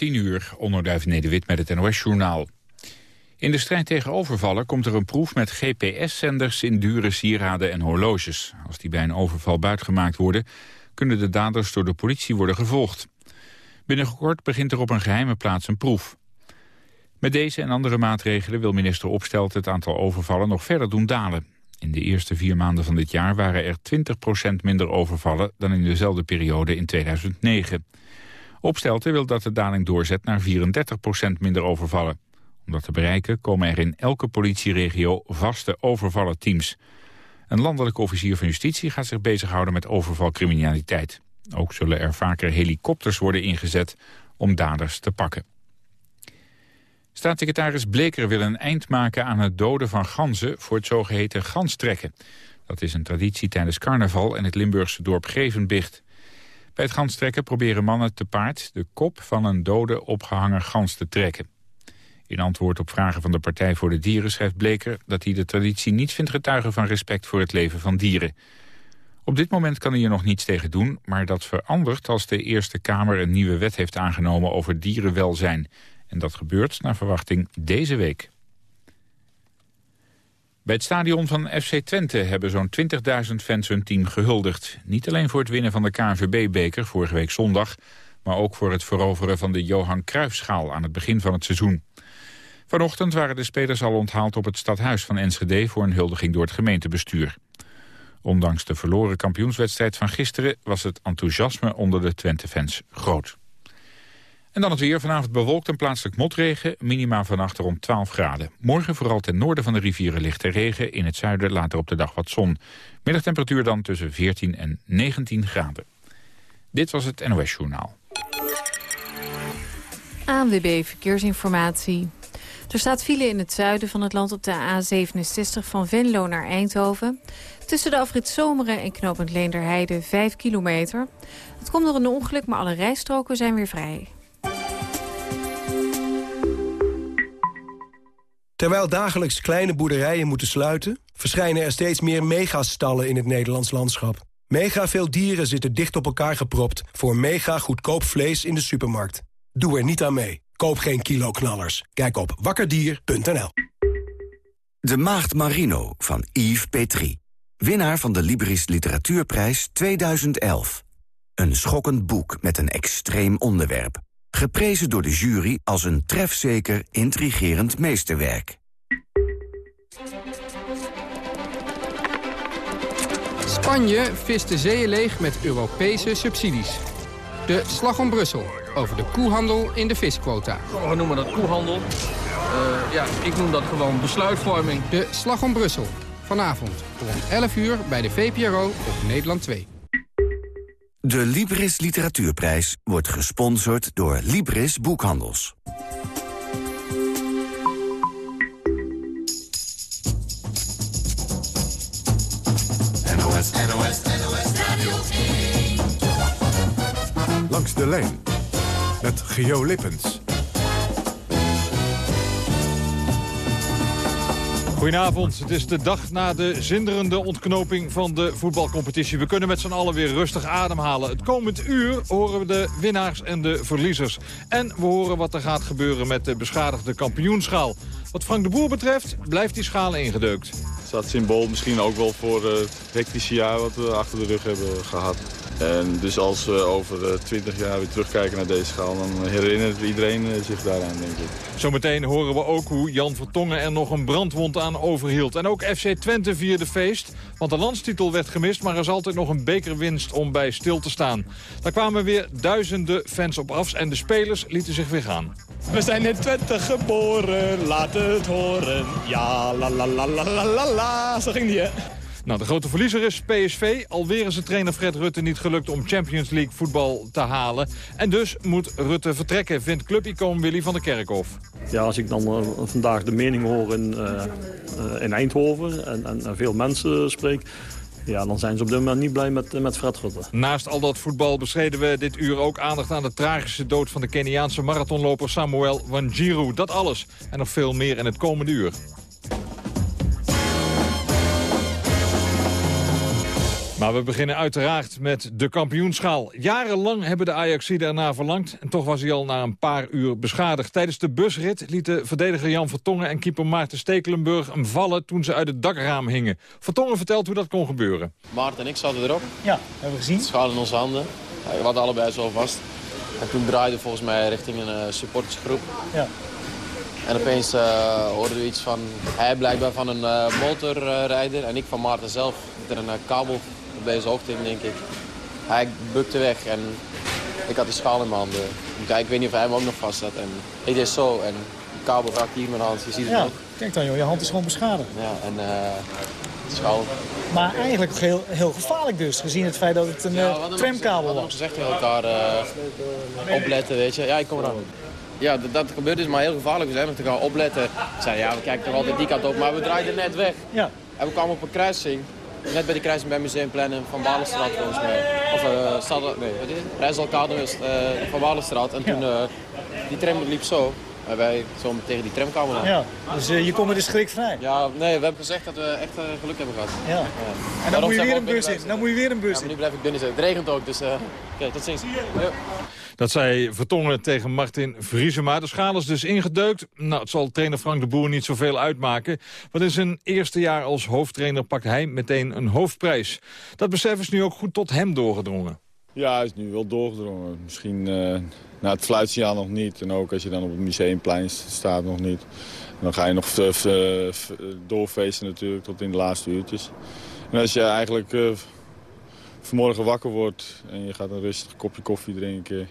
10 uur, onderduif Nederwit met het NOS-journaal. In de strijd tegen overvallen komt er een proef met GPS-zenders in dure sieraden en horloges. Als die bij een overval buitgemaakt worden, kunnen de daders door de politie worden gevolgd. Binnenkort begint er op een geheime plaats een proef. Met deze en andere maatregelen wil minister Opstelt het aantal overvallen nog verder doen dalen. In de eerste vier maanden van dit jaar waren er 20% minder overvallen dan in dezelfde periode in 2009. Opstelten wil dat de daling doorzet naar 34% minder overvallen. Om dat te bereiken komen er in elke politieregio vaste overvallenteams. Een landelijke officier van justitie gaat zich bezighouden met overvalcriminaliteit. Ook zullen er vaker helikopters worden ingezet om daders te pakken. Staatssecretaris Bleker wil een eind maken aan het doden van ganzen voor het zogeheten ganstrekken. Dat is een traditie tijdens carnaval in het Limburgse dorp Gevenbicht. Bij het ganstrekken proberen mannen te paard de kop van een dode opgehangen gans te trekken. In antwoord op vragen van de Partij voor de Dieren schrijft Bleker dat hij de traditie niet vindt getuigen van respect voor het leven van dieren. Op dit moment kan hij er nog niets tegen doen, maar dat verandert als de Eerste Kamer een nieuwe wet heeft aangenomen over dierenwelzijn. En dat gebeurt naar verwachting deze week. Bij het stadion van FC Twente hebben zo'n 20.000 fans hun team gehuldigd. Niet alleen voor het winnen van de KNVB-beker vorige week zondag... maar ook voor het veroveren van de Johan Cruijffschaal aan het begin van het seizoen. Vanochtend waren de spelers al onthaald op het stadhuis van Enschede... voor een huldiging door het gemeentebestuur. Ondanks de verloren kampioenswedstrijd van gisteren... was het enthousiasme onder de Twente-fans groot. En dan het weer. Vanavond bewolkt en plaatselijk motregen. Minima vannacht rond 12 graden. Morgen vooral ten noorden van de rivieren lichte regen. In het zuiden later op de dag wat zon. Middagtemperatuur dan tussen 14 en 19 graden. Dit was het NOS Journaal. ANWB Verkeersinformatie. Er staat file in het zuiden van het land op de A67 van Venlo naar Eindhoven. Tussen de afrit Zomeren en knooppunt Leenderheide 5 kilometer. Het komt door een ongeluk, maar alle rijstroken zijn weer vrij. Terwijl dagelijks kleine boerderijen moeten sluiten... verschijnen er steeds meer megastallen in het Nederlands landschap. Mega veel dieren zitten dicht op elkaar gepropt... voor mega goedkoop vlees in de supermarkt. Doe er niet aan mee. Koop geen kiloknallers. Kijk op wakkerdier.nl. De Maagd Marino van Yves Petrie. Winnaar van de Libris Literatuurprijs 2011. Een schokkend boek met een extreem onderwerp. Geprezen door de jury als een trefzeker, intrigerend meesterwerk. Spanje vist de zeeën leeg met Europese subsidies. De Slag om Brussel over de koehandel in de visquota. We noemen dat koehandel. Uh, ja, ik noem dat gewoon besluitvorming. De Slag om Brussel. Vanavond rond 11 uur bij de VPRO op Nederland 2. De Libris Literatuurprijs wordt gesponsord door Libris Boekhandels. NOS, NOS, NOS Radio 1. Langs de lijn met Geo Lippens. Goedenavond, het is de dag na de zinderende ontknoping van de voetbalcompetitie. We kunnen met z'n allen weer rustig ademhalen. Het komend uur horen we de winnaars en de verliezers. En we horen wat er gaat gebeuren met de beschadigde kampioenschaal. Wat Frank de Boer betreft blijft die schaal ingedeukt. Het staat symbool misschien ook wel voor het hectische jaar wat we achter de rug hebben gehad. En dus als we over 20 jaar weer terugkijken naar deze schaal... dan herinnert iedereen eh, zich daaraan, denk ik. Zometeen horen we ook hoe Jan Vertongen er nog een brandwond aan overhield. En ook FC Twente vierde feest, want de landstitel werd gemist... maar er is altijd nog een bekerwinst om bij stil te staan. Daar kwamen weer duizenden fans op af en de spelers lieten zich weer gaan. We zijn in Twente geboren, laat het horen. Ja, la la la la la la la. Zo ging die, hè? Nou, de grote verliezer is PSV. Alweer is het trainer Fred Rutte niet gelukt om Champions League voetbal te halen. En dus moet Rutte vertrekken, vindt clubicoon Willy van der Kerkhof. Ja, als ik dan uh, vandaag de mening hoor in, uh, in Eindhoven en, en, en, veel mensen spreek... Ja, dan zijn ze op dit moment niet blij met, met Fred Rutte. Naast al dat voetbal bestreden we dit uur ook aandacht aan de tragische dood van de Keniaanse marathonloper Samuel Wanjiru. Dat alles en nog veel meer in het komende uur. Maar we beginnen uiteraard met de kampioenschaal. Jarenlang hebben de Ajaxiden ernaar verlangd... en toch was hij al na een paar uur beschadigd. Tijdens de busrit lieten verdediger Jan Vertongen en keeper Maarten Stekelenburg hem vallen... toen ze uit het dakraam hingen. Vertongen vertelt hoe dat kon gebeuren. Maarten en ik zaten erop. Ja, hebben we gezien. Schaal in onze handen. We hadden allebei zo vast. En toen draaide volgens mij richting een uh, supportersgroep. Ja. En opeens uh, hoorden we iets van... Hij blijkbaar van een uh, motorrijder en ik van Maarten zelf. Met er een kabel op deze hoogte, denk ik. Hij bukte weg en ik had die schaal in mijn handen. Ik weet niet of hij hem ook nog vast had. En ik deed zo en de kabel raakte hier in mijn hand. Je ziet het ja, ook. Kijk dan joh, je hand is gewoon beschadigd. Ja, en uh, schaal. Maar eigenlijk heel, heel gevaarlijk dus, gezien het feit dat het een ja, tramkabel was. We gezegd tegen elkaar uh, opletten, weet je. Ja, ik kom eraan. Ja, dat, dat gebeurt dus maar heel gevaarlijk. We zijn nog te gaan opletten. We zeiden, ja, we kijken toch altijd die kant op. Maar we draaiden net weg. Ja. En we kwamen op een kruising. Net bij de kruising bij Museumplein en Van Balenstraat volgens mij. Of uh, Stad, nee, wat is het? Rijsselkade uh, Van Balenstraat. En toen, uh, die tram liep zo. En wij zo tegen die tram kwamen. Ja, dus uh, je komt met de schrik vrij? Ja, nee, we hebben gezegd dat we echt geluk hebben gehad. Ja. ja. En dan moet je weer een bus in. Dan moet je weer een bus ja, in. nu blijf ik binnen zitten. Het regent ook, dus okay, tot ziens. Ja. Dat zei Vertongen tegen Martin Vriesema. De schaal is dus ingedeukt. Nou, het zal trainer Frank de Boer niet zoveel uitmaken. Want in zijn eerste jaar als hoofdtrainer pakt hij meteen een hoofdprijs. Dat besef is nu ook goed tot hem doorgedrongen. Ja, hij is nu wel doorgedrongen. Misschien uh, na het fluitsignaal nog niet. En ook als je dan op het museumplein staat nog niet. Dan ga je nog doorfeesten natuurlijk tot in de laatste uurtjes. En als je eigenlijk uh, vanmorgen wakker wordt en je gaat een rustig kopje koffie drinken...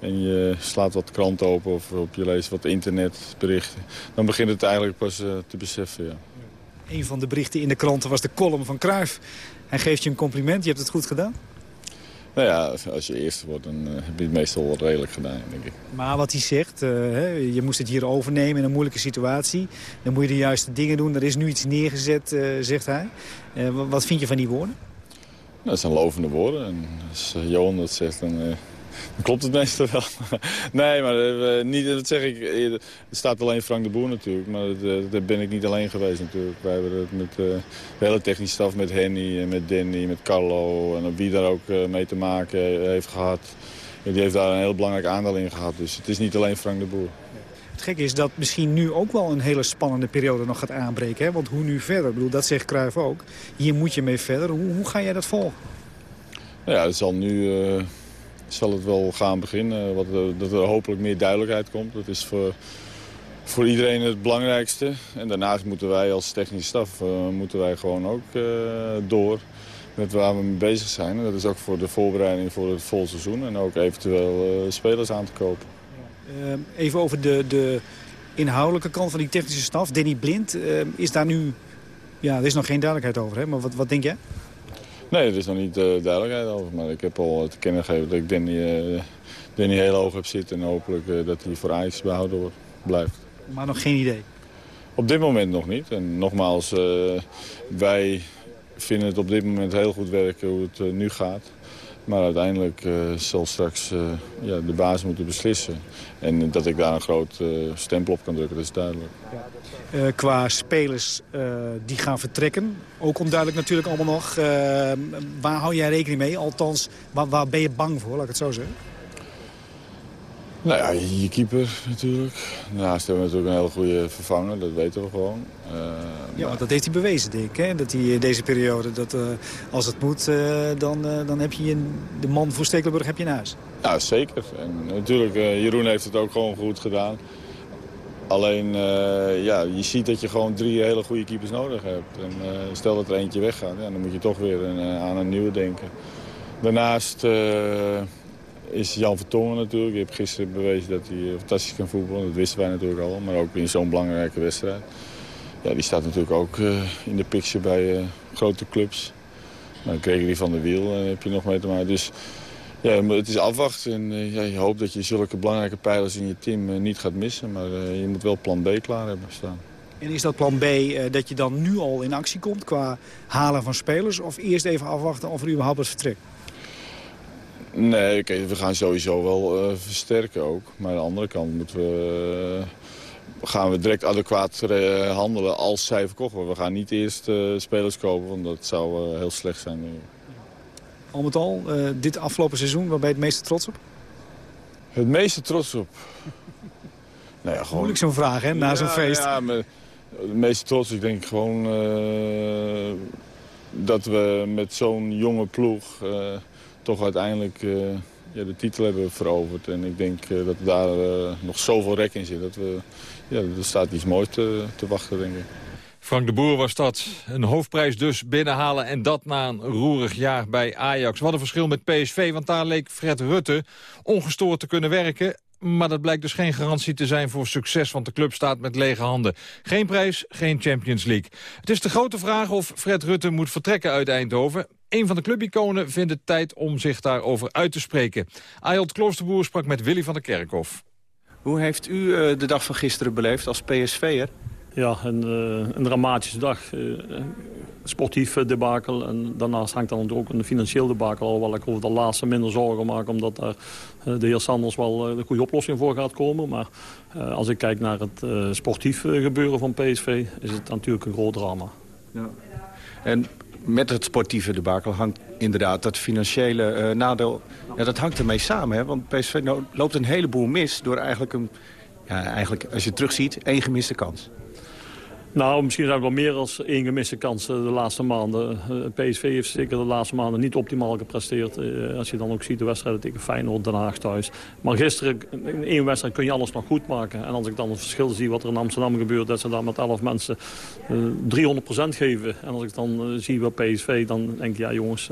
en je slaat wat kranten open of op je leest wat internetberichten... dan begint het eigenlijk pas uh, te beseffen, ja. Een van de berichten in de kranten was de column van Cruijff. Hij geeft je een compliment, je hebt het goed gedaan. Nou ja, als je eerste wordt, dan uh, heb je het meestal wel redelijk gedaan, denk ik. Maar wat hij zegt, uh, hè, je moest het hier overnemen in een moeilijke situatie. Dan moet je de juiste dingen doen. Er is nu iets neergezet, uh, zegt hij. wat vind je van die woorden? Nou, dat zijn lovende woorden. En als Johan dat zegt, dan, dan klopt het meestal wel. nee, maar niet, dat zeg ik, er staat alleen Frank de Boer natuurlijk. Maar daar ben ik niet alleen geweest natuurlijk. Wij hebben het met de hele technische staf, met Henny en met Danny, met Carlo... en wie daar ook mee te maken heeft gehad. Die heeft daar een heel belangrijk aandeel in gehad. Dus het is niet alleen Frank de Boer. Het gekke is dat misschien nu ook wel een hele spannende periode nog gaat aanbreken. Hè? Want hoe nu verder? Ik bedoel, dat zegt Cruijff ook. Hier moet je mee verder. Hoe, hoe ga jij dat volgen? Ja, het zal nu... Uh zal het wel gaan beginnen. Wat, dat er hopelijk meer duidelijkheid komt. Dat is voor, voor iedereen het belangrijkste. En daarnaast moeten wij als technische staf uh, moeten wij gewoon ook uh, door met waar we mee bezig zijn. En dat is ook voor de voorbereiding voor het vol seizoen. En ook eventueel uh, spelers aan te kopen. even over de, de inhoudelijke kant van die technische staf. Danny Blind, is daar nu... Ja, er is nog geen duidelijkheid over, hè? maar wat, wat denk jij? Nee, er is nog niet uh, duidelijkheid over. Maar ik heb al te kennen gegeven dat ik Danny, uh, Danny heel hoog heb zitten. En hopelijk uh, dat hij voor Ajax behouden wordt, blijft. Maar nog geen idee? Op dit moment nog niet. En nogmaals, wij vinden het op dit moment heel goed werken hoe het nu gaat. Maar uiteindelijk zal straks ja, de baas moeten beslissen. En dat ik daar een groot stempel op kan drukken, dat is duidelijk. Uh, qua spelers uh, die gaan vertrekken. Ook onduidelijk natuurlijk allemaal nog. Uh, waar hou jij rekening mee? Althans, waar, waar, ben je bang voor, laat ik het zo zeggen? Nou ja, je keeper natuurlijk. Daarnaast hebben we natuurlijk een hele goede vervanger, dat weten we gewoon. ja, want dat heeft hij bewezen, denk ik. Hè? Dat hij deze periode, dat, als het moet, dan, dan heb je een, de man voor Stekelenburg heb je in huis. Ja, zeker. En natuurlijk, Jeroen heeft het ook gewoon goed gedaan. Alleen, uh, ja, je ziet dat je gewoon drie hele goede keepers nodig hebt. En, uh, stel dat er eentje weggaat, ja, dan moet je toch weer een, uh, aan een nieuwe denken. Daarnaast is Jan Vertongen natuurlijk. Je hebt gisteren bewezen dat hij fantastisch kan voetballen. Dat wisten wij natuurlijk al, maar ook in zo'n belangrijke wedstrijd. Ja, die staat natuurlijk ook in de picture bij grote clubs. Dan kreeg die van de wiel en heb je nog mee te maken. Dus ja, het is afwachten. En, uh, ja, je hoopt dat je zulke belangrijke pijlers in je team uh, niet gaat missen. Maar uh, je moet wel plan B klaar hebben staan. En is dat plan B dat je dan nu al in actie komt qua halen van spelers? Of eerst even afwachten of er überhaupt wat vertrekt? Nee, okay, we gaan sowieso wel versterken ook. Maar aan de andere kant moeten we, gaan we direct adequaat handelen als zij verkocht worden. We gaan niet eerst spelers kopen, want dat zou heel slecht zijn. Al met al, dit afgelopen seizoen? Waar ben je het meeste trots op? Het meeste trots op? nou ja, gewoon... Moeilijk zo'n vraag, hè, na zo'n feest. Ja, maar het meeste trots ik denk gewoon dat we met zo'n jonge ploeg toch uiteindelijk ja, de titel hebben veroverd. En ik denk dat daar nog zoveel rek in zit. Dat we, ja, er staat iets moois te, te wachten, denk ik. Frank de Boer was dat. Een hoofdprijs dus binnenhalen en dat na een roerig jaar bij Ajax. Wat een verschil met PSV, want daar leek Fred Rutte ongestoord te kunnen werken. Maar dat blijkt dus geen garantie te zijn voor succes, want de club staat met lege handen. Geen prijs, geen Champions League. Het is de grote vraag of Fred Rutte moet vertrekken uit Eindhoven. Een van de clubiconen vindt het tijd om zich daarover uit te spreken. Ayot Kloosterboer sprak met Willy van der Kerkhof. Hoe heeft u eh, de dag van gisteren beleefd als PSV'er? Ja, een, uh, een dramatische dag. Uh, sportief debakel en daarnaast hangt dan ook een financieel debakel. Alhoewel ik over de laatste minder zorgen maak... omdat daar de heer Sanders wel een goede oplossing voor gaat komen. Maar als ik kijk naar het sportief gebeuren van PSV... is het natuurlijk een groot drama. Ja. En met het sportieve debakel hangt inderdaad dat financiële nadeel... Ja, dat hangt ermee samen, hè? want PSV loopt een heleboel mis... door eigenlijk, een, ja, eigenlijk als je terugziet, één gemiste kans. Nou, misschien zijn er wel meer als één gemiste kans de laatste maanden. Eh, PSV heeft zeker de laatste maanden niet optimaal gepresteerd. Eh, als je dan ook ziet de wedstrijden tegen Feyenoord, Den Haag thuis. Maar gisteren, in één wedstrijd kun je alles nog goed maken. En als ik dan het verschil zie wat er in Amsterdam gebeurt... dat ze daar met 11 mensen 300% eh, geven. En als ik dan zie wat PSV, dan denk ik, ja jongens...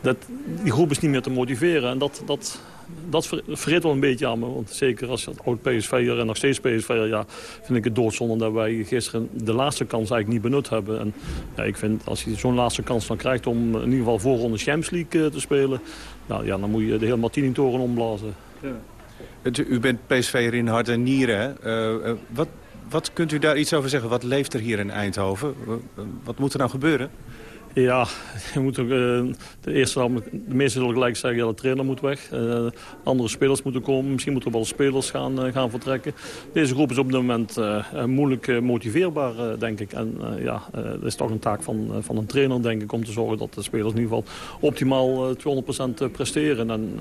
dat, die groep is niet meer te motiveren. En dat, dat, dat verrit wel een beetje aan me. Want zeker als je oud PSV'er en nog steeds PSV'er... Ja, vind ik het doodzonde dat wij gisteren de laatste kans eigenlijk niet benut hebben. En ja, ik vind als je zo'n laatste kans dan krijgt om in ieder geval voorronde Champions League eh, te spelen... Nou, ja, dan moet je de hele Martini-toren omblazen. Ja. U bent PSV'er in hart en nieren. Uh, wat, wat kunt u daar iets over zeggen? Wat leeft er hier in Eindhoven? Wat moet er nou gebeuren? Ja, je moet de eerste de meesten zullen gelijk zeggen, dat de trainer moet weg. Uh, andere spelers moeten komen. Misschien moeten er wel spelers gaan, uh, gaan vertrekken. Deze groep is op dit moment moeilijk motiveerbaar, denk ik. En ja, dat is toch een taak van, van een trainer, denk ik, om te zorgen dat de spelers in ieder geval optimaal 200% presteren. En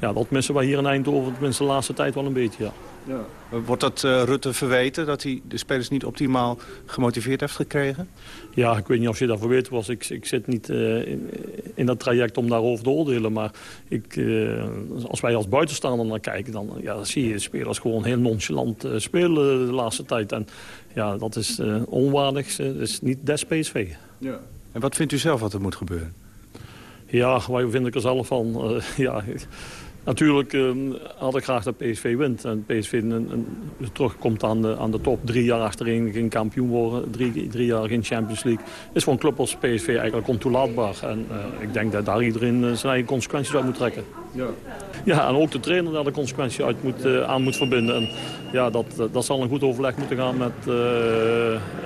ja, dat missen wij hier in Eindhoven, tenminste de laatste tijd wel een beetje, ja. Ja. Wordt dat uh, Rutte verweten, dat hij de spelers niet optimaal gemotiveerd heeft gekregen? Ja, ik weet niet of je daarvoor weet was. Ik, ik zit niet uh, in, in, dat traject om daarover te oordelen. Maar ik, uh, als wij als buitenstaander naar kijken, dan ja, zie je de spelers gewoon heel nonchalant spelen de laatste tijd. En ja, dat is onwaardig. Dat is niet des PSV. Ja. En wat vindt u zelf wat er moet gebeuren? Ja, waar vind ik er zelf van? ja... Natuurlijk uh, had ik graag dat PSV wint. En PSV een, een, terugkomt aan de, aan de top. Drie jaar achterin geen kampioen worden. Drie, drie jaar geen Champions League. Is voor een club als PSV eigenlijk ontoelaatbaar. En uh, ik denk dat daar iedereen uh, zijn eigen consequenties uit moet trekken. Ja. ja, en ook de trainer daar de consequenties uit moet, uh, aan moet verbinden. En ja, dat, dat zal een goed overleg moeten gaan met,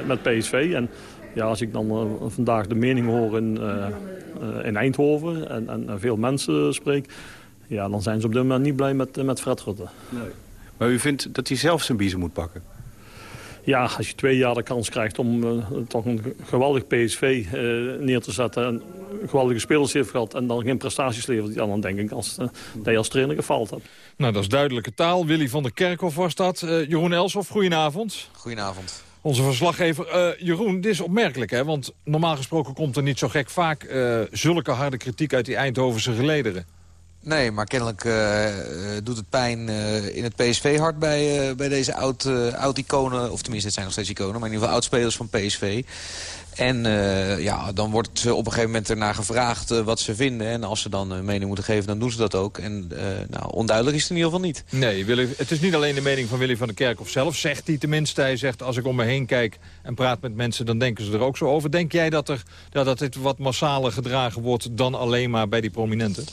met PSV. En ja, als ik dan vandaag de mening hoor in, in Eindhoven en, en veel mensen spreek ja, dan zijn ze op dit moment niet blij met, met Fred Rutte. Nee. Maar u vindt dat hij zelf zijn biezen moet pakken? Ja, als je twee jaar de kans krijgt om uh, toch een geweldig PSV uh, eh, neer te zetten... en geweldige spelers heeft gehad en dan geen prestaties levert... Ja, dan denk ik als, uh, dat je als trainer gefaald hebt. Nou, dat is duidelijke taal. Willy van der Kerkhof was dat. Jeroen Elshoff, goedenavond. Goedenavond. Onze verslaggever. Jeroen, dit is opmerkelijk, hè? Want normaal gesproken komt er niet zo gek vaak... zulke harde kritiek uit die Eindhovense gelederen. Nee, maar kennelijk uh, doet het pijn uh, in het PSV-hart bij, uh, bij deze oud-iconen. Oud of tenminste, het zijn nog steeds iconen, maar in ieder geval oud-spelers van PSV. En ja, dan wordt op een gegeven moment ernaar gevraagd wat ze vinden. En als ze dan mening moeten geven, dan doen ze dat ook. En nou, onduidelijk is het in ieder geval niet. Nee, Willy, het is niet alleen de mening van Willy van der Kerkhof zelf, zegt hij tenminste. Hij zegt, als ik om me heen kijk en praat met mensen, dan denken ze er ook zo over. Denk jij dat, er, ja, dat dit wat massaler gedragen wordt dan alleen maar bij die prominenten?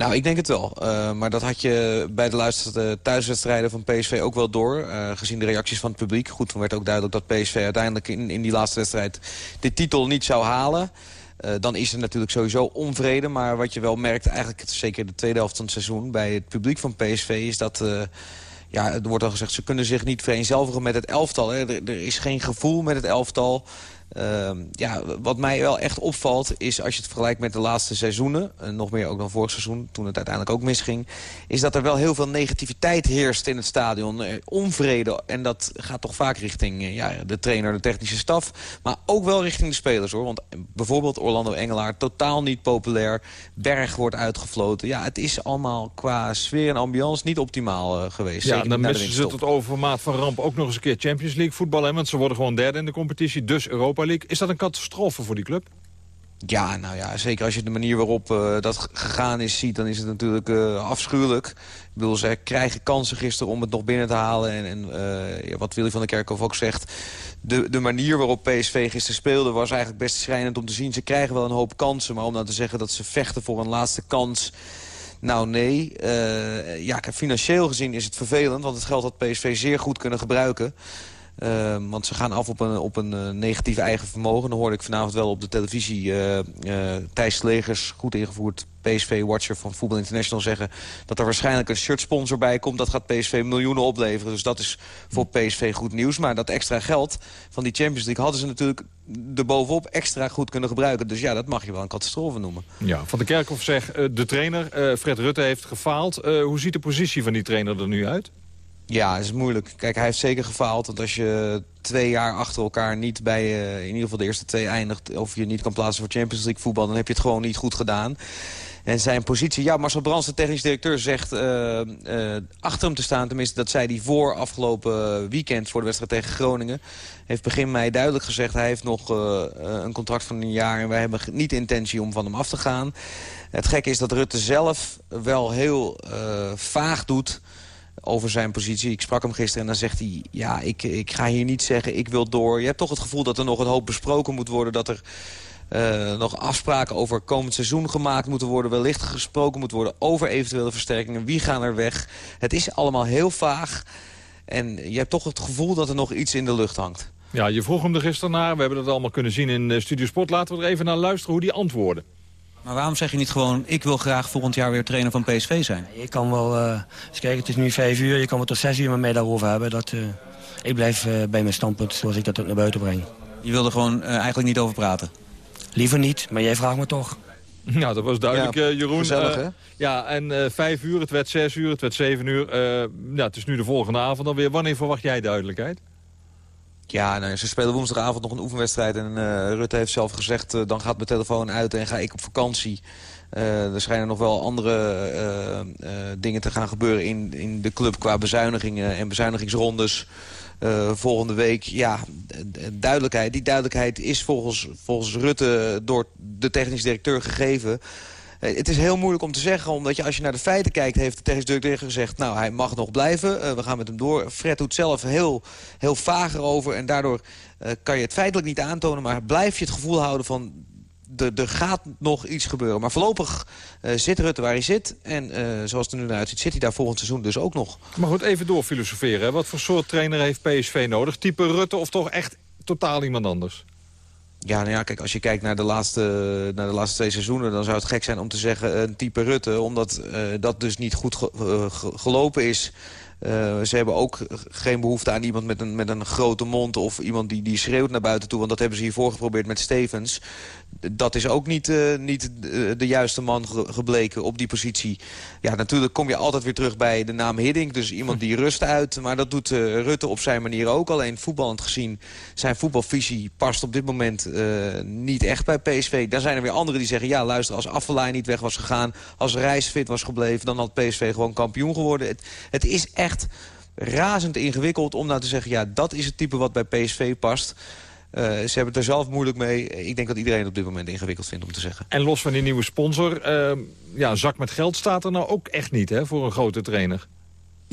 Nou, ik denk het wel. Uh, maar dat had je bij de laatste thuiswedstrijden van PSV ook wel door. Uh, gezien de reacties van het publiek. Goed, dan werd ook duidelijk dat PSV uiteindelijk in, in die laatste wedstrijd... de titel niet zou halen. Uh, dan is er natuurlijk sowieso onvrede. Maar wat je wel merkt, eigenlijk zeker de tweede helft van het seizoen... bij het publiek van PSV is dat... ja, er wordt al gezegd, ze kunnen zich niet vereenzelvigen met het elftal. Hè. Er, is geen gevoel met het elftal. Ehm, ja, wat mij wel echt opvalt is als je het vergelijkt met de laatste seizoenen... en nog meer ook dan vorig seizoen, toen het uiteindelijk ook misging... is dat er wel heel veel negativiteit heerst in het stadion. Eh, onvrede. En dat gaat toch vaak richting eh, ja, de trainer, de technische staf. Maar ook wel richting de spelers hoor. Want bijvoorbeeld Orlando Engelaar, totaal niet populair. Berg wordt uitgefloten. Ja, het is allemaal qua sfeer en ambiance niet optimaal geweest. Ja, dan missen ze het overmaat van ramp ook nog eens een keer Champions League voetballen. Want ze worden gewoon derde in de competitie, dus Europa is dat een catastrofe voor die club? Ja, nou ja, zeker als je de manier waarop uh, dat gegaan is ziet... dan is het natuurlijk uh, afschuwelijk. Ik bedoel, ze krijgen kansen gisteren om het nog binnen te halen. En, en uh, ja, wat Willy van der Kerkhoff ook zegt... De, de manier waarop PSV gisteren speelde was eigenlijk best schrijnend om te zien. Ze krijgen wel een hoop kansen, maar om nou te zeggen dat ze vechten voor een laatste kans... Nou nee, ja, financieel gezien is het vervelend, want het geld had PSV zeer goed kunnen gebruiken. Ehm, want ze gaan af op een, op een uh, negatief eigen vermogen. Dan hoorde ik vanavond wel op de televisie uh, uh, Thijs Legers, goed ingevoerd PSV-watcher van Voetbal International zeggen... dat er waarschijnlijk een shirtsponsor bij komt. Dat gaat PSV miljoenen opleveren. Dus dat is voor PSV goed nieuws. Maar dat extra geld van die Champions League hadden ze natuurlijk erbovenop extra goed kunnen gebruiken. Dus ja, dat mag je wel een catastrofe noemen. Ja, Van de Kerkhoff zegt, de trainer, Fred Rutte, heeft gefaald. hoe ziet de positie van die trainer er nu uit? Ja, het is moeilijk. Kijk, hij heeft zeker gefaald. Want als je twee jaar achter elkaar niet bij uh, in ieder geval de eerste twee eindigt... of je niet kan plaatsen voor Champions League voetbal... dan heb je het gewoon niet goed gedaan. En zijn positie... Ja, Marcel Brands, de technisch directeur, zegt uh, uh, achter hem te staan. Tenminste, dat zei hij voor afgelopen weekend voor de wedstrijd tegen Groningen. Heeft begin mei duidelijk gezegd... hij heeft nog een contract van een jaar... en wij hebben niet intentie om van hem af te gaan. Het gekke is dat Rutte zelf wel heel vaag doet over zijn positie. Ik sprak hem gisteren en dan zegt hij... ja, ik, ik ga hier niet zeggen, ik wil door. Je hebt toch het gevoel dat er nog een hoop besproken moet worden... dat er uh, nog afspraken over komend seizoen gemaakt moeten worden... wellicht gesproken moet worden over eventuele versterkingen. Wie gaan er weg? Het is allemaal heel vaag. En je hebt toch het gevoel dat er nog iets in de lucht hangt. Ja, je vroeg hem er gisteren naar. We hebben dat allemaal kunnen zien in Studio Sport. Laten we er even naar luisteren hoe die antwoorden. Maar waarom zeg je niet gewoon, ik wil graag volgend jaar weer trainer van PSV zijn? Je kan wel, uh, kijk, het is nu vijf uur, je kan wel tot zes uur met mij daarover hebben. Dat, uh, ik blijf uh, bij mijn standpunt zoals ik dat ook naar buiten breng. Je wilde gewoon eigenlijk niet over praten? Liever niet, maar jij vraagt me toch. Nou, dat was duidelijk, ja, Jeroen. Gezellig, hè? Ja, en vijf uur, het werd zes uur, het werd zeven uur. ja, het is nu de volgende avond alweer. Wanneer verwacht jij duidelijkheid? Ja, nou, ze spelen woensdagavond nog een oefenwedstrijd. En uh, Rutte heeft zelf gezegd, uh, dan gaat mijn telefoon uit en ga ik op vakantie. Uh, er schijnen nog wel andere dingen te gaan gebeuren in, in de club qua bezuinigingen en bezuinigingsrondes. volgende week, ja, duidelijkheid. Die duidelijkheid is volgens, volgens Rutte door de technisch directeur gegeven. Eh, het is heel moeilijk om te zeggen, omdat je als je naar de feiten kijkt... heeft de technisch directeur gezegd, nou, hij mag nog blijven. Uh, we gaan met hem door. Fred doet zelf heel, heel vaag erover. En daardoor uh, kan je het feitelijk niet aantonen... maar blijf je het gevoel houden van... Er gaat nog iets gebeuren. Maar voorlopig zit Rutte waar hij zit. En zoals het er nu naar uitziet, zit hij daar volgend seizoen dus ook nog. Maar goed, even doorfilosoferen. Wat voor soort trainer heeft PSV nodig? Type Rutte of toch echt totaal iemand anders? Ja, nou ja, kijk, als je kijkt naar de, laatste, naar de laatste twee seizoenen... dan zou het gek zijn om te zeggen een type Rutte... omdat uh, dat dus niet goed ge uh, gelopen is. Ze hebben ook geen behoefte aan iemand met een, met een grote mond... of iemand die, die schreeuwt naar buiten toe. Want dat hebben ze hiervoor geprobeerd met Stevens. Dat is ook niet, uh, niet de juiste man ge gebleken op die positie. Ja, natuurlijk kom je altijd weer terug bij de naam Hiddink. Dus iemand die rust uit. Maar dat doet uh, Rutte op zijn manier ook. Alleen voetballend gezien, zijn voetbalvisie past op dit moment niet echt bij PSV. Dan zijn er weer anderen die zeggen... ja, luister, als Affelaar niet weg was gegaan... als Reis fit was gebleven, dan had PSV gewoon kampioen geworden. Het, het is echt razend ingewikkeld om nou te zeggen... ja, dat is het type wat bij PSV past. Uh, ze hebben het er zelf moeilijk mee. Ik denk dat iedereen op dit moment ingewikkeld vindt om te zeggen. En los van die nieuwe sponsor, uh, ja, zak met geld staat er nou ook echt niet hè, voor een grote trainer.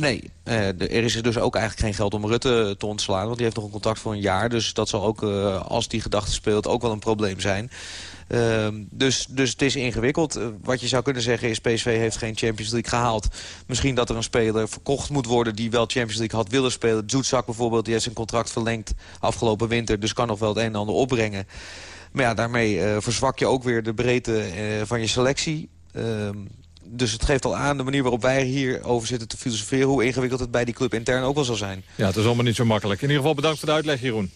Nee, uh, er is dus ook eigenlijk geen geld om Rutte te ontslaan. Want die heeft nog een contract voor een jaar. Dus dat zal ook, als die gedachte speelt, ook wel een probleem zijn. Uh, dus, dus het is ingewikkeld. Wat je zou kunnen zeggen is PSV heeft geen Champions League gehaald. Misschien dat er een speler verkocht moet worden die wel Champions League had willen spelen. Zoetzak bijvoorbeeld, die heeft zijn contract verlengd afgelopen winter. Dus kan nog wel het een en ander opbrengen. Maar ja, daarmee verzwak je ook weer de breedte van je selectie. Dus het geeft al aan de manier waarop wij hier over zitten te filosoferen... hoe ingewikkeld het bij die club intern ook wel zal zijn. Ja, het is allemaal niet zo makkelijk. In ieder geval bedankt voor de uitleg, Jeroen.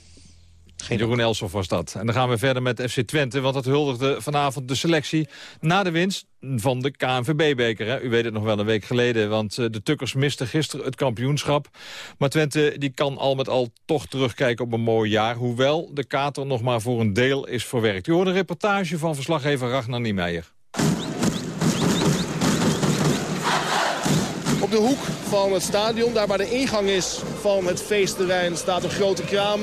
Jeroen Elsof was dat. En dan gaan we verder met FC Twente, want dat huldigde vanavond de selectie na de winst van de KNVB-beker. U weet het nog wel een week geleden, want eh, de Tukkers misten gisteren het kampioenschap. Maar Twente die kan al met al toch terugkijken op een mooi jaar, hoewel de kater nog maar voor een deel is verwerkt. U hoort een reportage van verslaggever Ragnar Niemeyer. De hoek van het stadion, daar waar de ingang is van het feestterrein, staat een grote kraam.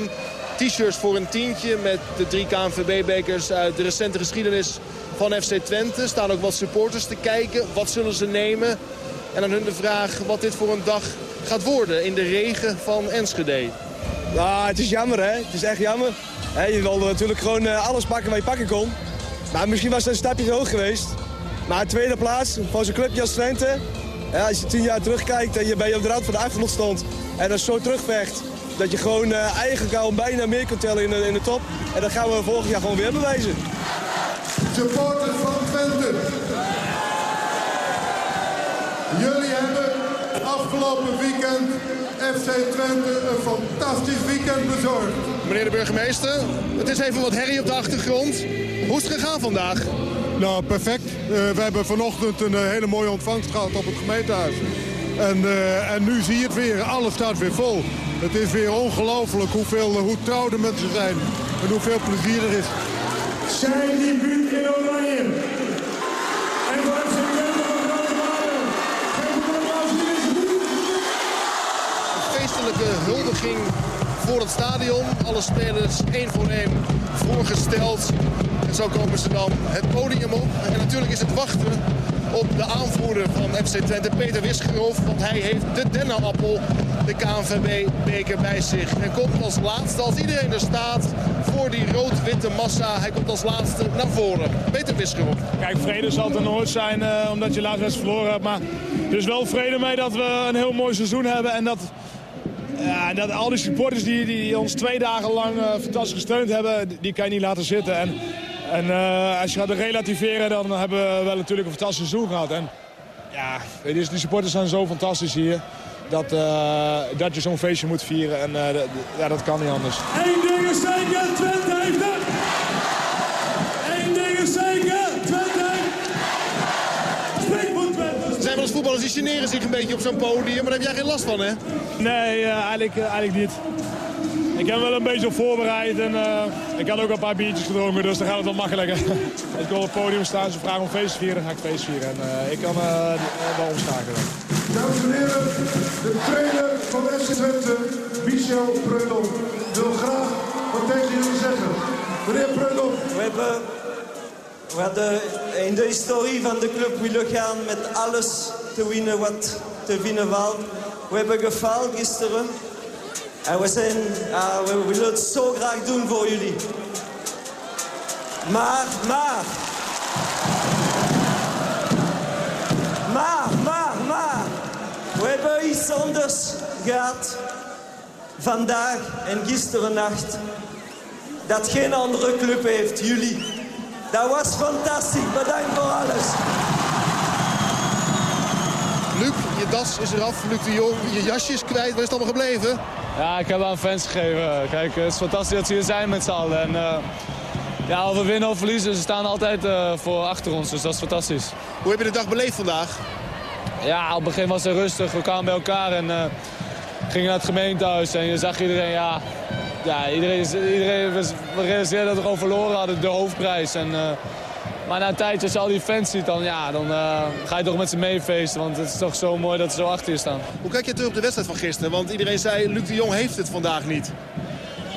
T-shirts voor een tientje met de drie KNVB-bekers uit de recente geschiedenis van FC Twente. Staan ook wat supporters te kijken. Wat zullen ze nemen? En aan hun de vraag wat dit voor een dag gaat worden in de regen van Enschede. Nou, het is jammer hè. Het is echt jammer. Je wilde natuurlijk gewoon eh, alles pakken wat je pakken kon. Maar misschien was het een stapje te hoog geweest. Maar tweede plaats voor zo'n clubje als Twente. Als je tien jaar terugkijkt en je bij op de rand van de afgrond stond en dat zo terugvecht. Dat je gewoon uh, eigenlijk al bijna meer kunt tellen in de, in de top. En dat gaan we volgend jaar gewoon weer bewijzen. Supporters van Twente. Jullie hebben afgelopen weekend FC Twente een fantastisch weekend bezorgd. Meneer de burgemeester, het is even wat herrie op de achtergrond. Hoe is het gegaan vandaag? Nou, perfect. Uh, we hebben vanochtend een uh, hele mooie ontvangst gehad op het gemeentehuis. En, uh, en nu zie je het weer. Alles staat weer vol. Het is weer ongelooflijk hoeveel, hoe trouw de mensen zijn. En hoeveel plezier er is. Zijn die buurt in oranje. En wat ze Een feestelijke huldiging voor het stadion. Alle spelers één voor één voorgesteld. Zo komen ze dan het podium op. En natuurlijk is het wachten op de aanvoerder van FC Twente, Peter Wisgerhoff. Want hij heeft de dennenappel, de KNVB-beker bij zich. En komt als laatste, als iedereen er staat, voor die rood-witte massa. Hij komt als laatste naar voren. Peter Wisgerhoff. Kijk, vrede zal er nooit zijn uh, omdat je laatst wedstrijd verloren hebt. Maar er is wel vrede mee dat we een heel mooi seizoen hebben. En dat, ja, dat al die supporters die, die ons twee dagen lang uh, fantastisch gesteund hebben, die kan je niet laten zitten. En en uh, als je gaat relativeren, dan hebben we wel natuurlijk een fantastisch seizoen gehad. En ja, die supporters zijn zo fantastisch hier. Dat, uh, dat je zo'n feestje moet vieren. En uh, ja, dat kan niet anders. Eén ding is zeker, Twente heeft het! Eén ding is zeker, Twente Spreek voor Twente! Er zijn wel eens voetballers die generen zich een beetje op zo'n podium. Maar daar heb jij geen last van, hè? Nee, eigenlijk, eigenlijk niet. Ik heb wel een beetje op voorbereid en uh, ik had ook een paar biertjes gedronken, dus dan gaat het wel makkelijker. Als ik op het podium sta, ze vragen om feest te vieren, dan ga ik feest vieren. En uh, ik kan uh, wel omschakelen. Dames en heren, de trainer van FC Twente, Michel Preudel, wil graag wat tegen jullie zeggen. Meneer Preudel. We hebben, we hadden in de historie van de club willen gaan met alles te winnen wat te winnen valt. We hebben gefaald gisteren. En we, zijn, we willen het zo graag doen voor jullie. Maar, maar... Maar, maar, maar... We hebben iets anders gehad. Vandaag en gisteren nacht. Dat geen andere club heeft, jullie. Dat was fantastisch. Bedankt voor alles. Luc, je das is eraf. Luc de Jong, je jasje is kwijt. Waar is het allemaal gebleven? Ja, ik heb aan fans gegeven. Kijk, het is fantastisch dat ze hier zijn met z'n allen. En, uh, ja, of we winnen of verliezen, ze staan altijd uh, voor achter ons. Dus dat is fantastisch. Hoe heb je de dag beleefd vandaag? Ja, op het begin was het rustig. We kwamen bij elkaar en uh, gingen naar het gemeentehuis. En je zag iedereen, ja... ja iedereen, iedereen we realiseerden dat we gewoon verloren hadden, de hoofdprijs. En, maar na een tijdje, als je al die fans ziet, dan, ja, dan uh, ga je toch met ze meefeesten. Want het is toch zo mooi dat ze zo achter je staan. Hoe kijk je terug op de wedstrijd van gisteren? Want iedereen zei, Luc de Jong heeft het vandaag niet.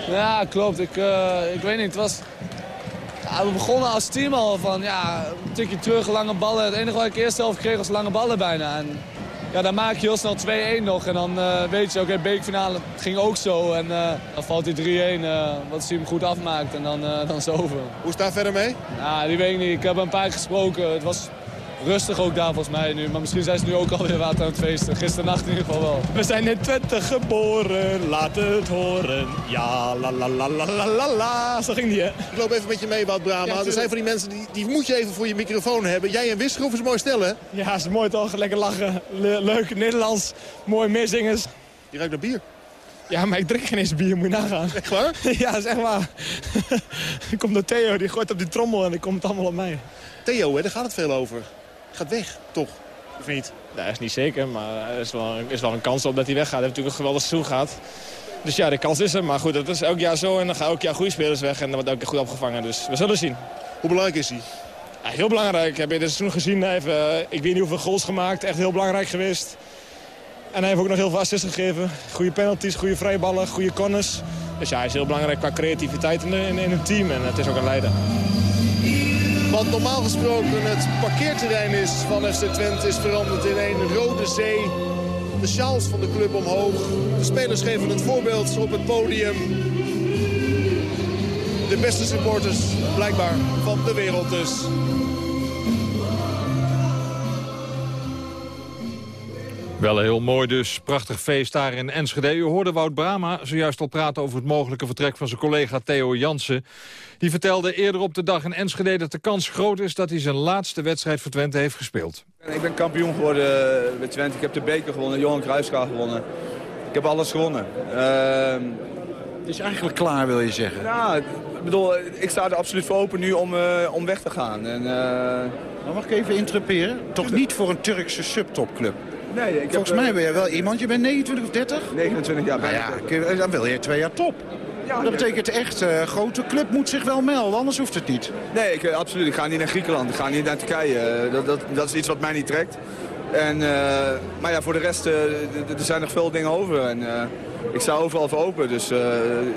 Ja, klopt. Ik, uh, ik weet niet, het was... Ja, we begonnen als team al van, ja, een tikje terug, lange ballen. Het enige wat ik eerst zelf kreeg was lange ballen bijna. En ja, dan maak je heel snel 2-1 nog. En dan uh, weet je, oké, okay, beekfinale ging ook zo. En uh, dan valt die 3-1, uh, wat hij hem goed afmaakt. En dan, dan is het over. Hoe is daar verder mee? Ja, die weet ik niet. Ik heb een paar gesproken. Het was rustig ook daar volgens mij nu. Maar misschien zijn ze nu ook alweer wat aan het feesten. Gisternacht in ieder geval wel. We zijn in Twente geboren, laat het horen. Ja, la la la la la la la. Zo ging die, hè? Ik loop even met je mee, Wout Brama. Ja, er zijn van die mensen, die, die moet je even voor je microfoon hebben. Jij en Wisgroef is mooi stel, hè? Ja, is mooi toch? Lekker lachen. Le leuk, Nederlands. Mooi meezingers. Je ruikt naar bier. Ja, maar ik drink geen eens bier, moet je nagaan. Echt waar? ja, dat is echt waar. ik kom door Theo, die gooit op die trommel en die komt allemaal op mij. Theo, hè, daar gaat het veel over. Gaat weg, toch? Of niet? Dat is niet zeker, maar er is wel, is wel een kans op dat hij weggaat. Hij heeft natuurlijk een geweldig seizoen gehad. Dus ja, de kans is er. Maar goed, dat is elk jaar zo. En dan gaan elk jaar goede spelers weg. En dan wordt elke keer goed opgevangen. Dus we zullen zien. Hoe belangrijk is hij? Ja, heel belangrijk. Heb dit seizoen gezien. Hij heeft, eh, ik weet niet hoeveel goals gemaakt. Echt heel belangrijk geweest. En hij heeft ook nog heel veel assists gegeven. Goede penalties, goede vrije ballen, goede corners. Dus ja, hij is heel belangrijk qua creativiteit in, in, in een team. En het is ook een leider. Wat normaal gesproken het parkeerterrein is van FC Twente is veranderd in een rode zee. De sjaals van de club omhoog. De spelers geven het voorbeeld op het podium. De beste supporters, blijkbaar, van de wereld dus. Wel heel mooi dus. Prachtig feest daar in Enschede. U hoorde Wout Brama zojuist al praten over het mogelijke vertrek van zijn collega Theo Jansen. Die vertelde eerder op de dag in Enschede dat de kans groot is dat hij zijn laatste wedstrijd voor Twente heeft gespeeld. Ik ben kampioen geworden met Twente. Ik heb de beker gewonnen, Johan Cruijffschaal gewonnen. Ik heb alles gewonnen. Ehm, Het is eigenlijk klaar, wil je zeggen? ja, ik bedoel, ik sta er absoluut voor open nu om, eh, om weg te gaan. En, eh, Maar mag ik even interrumperen? Toch niet voor een Turkse subtopclub? Nee, ik heb, Volgens mij ben je wel iemand, je bent 29 of 30? 29 jaar. Nou ja, kun je- dan wil je twee jaar top. dat betekent echt, een grote club moet zich wel melden, anders hoeft het niet. Nee, ik, eh, absoluut. Ik ga niet naar Griekenland. Ik ga niet naar Turkije. Eh, Dat, dat, dat is iets wat mij niet trekt. En, eh, maar ja, voor de rest, eh, d- er zijn nog veel dingen over. En eh, ik sta overal voor open. Dus eh,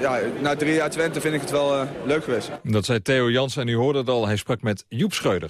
ja, na drie jaar Twente vind ik het wel eh, leuk geweest. Dat zei Theo Jansen en u hoorde het al. Hij sprak met Joep Schreuder.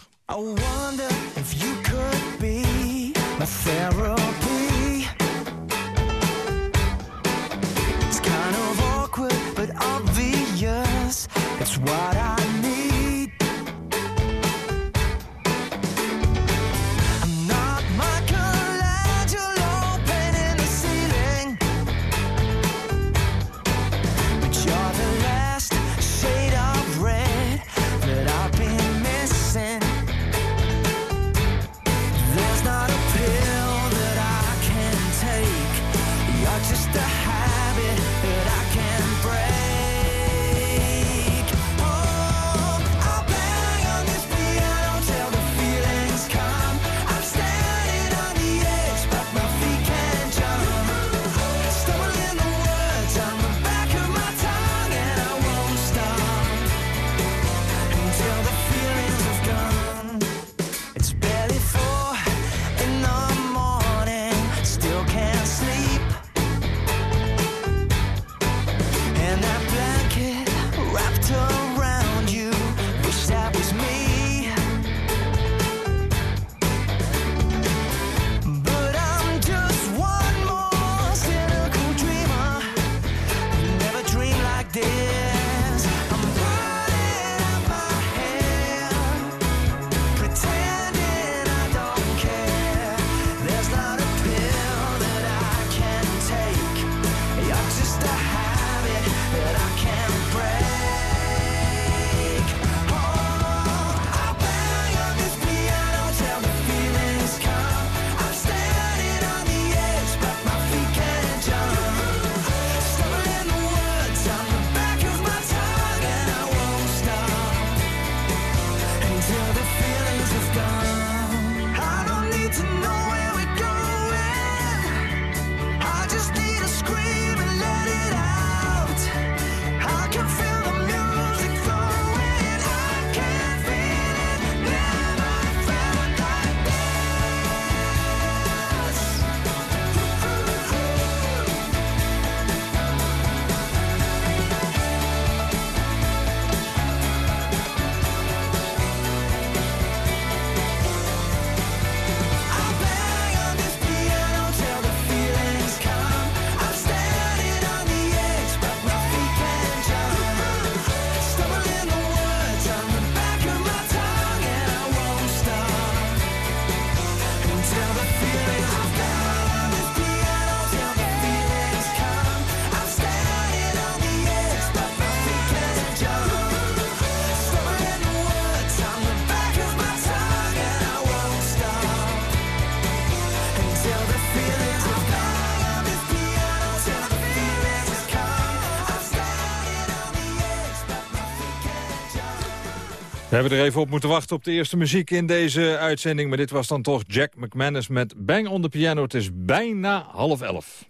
We hebben er even op moeten wachten op de eerste muziek in deze uitzending. Maar dit was dan toch Jack McManus met Bang on the Piano. Het is bijna half elf.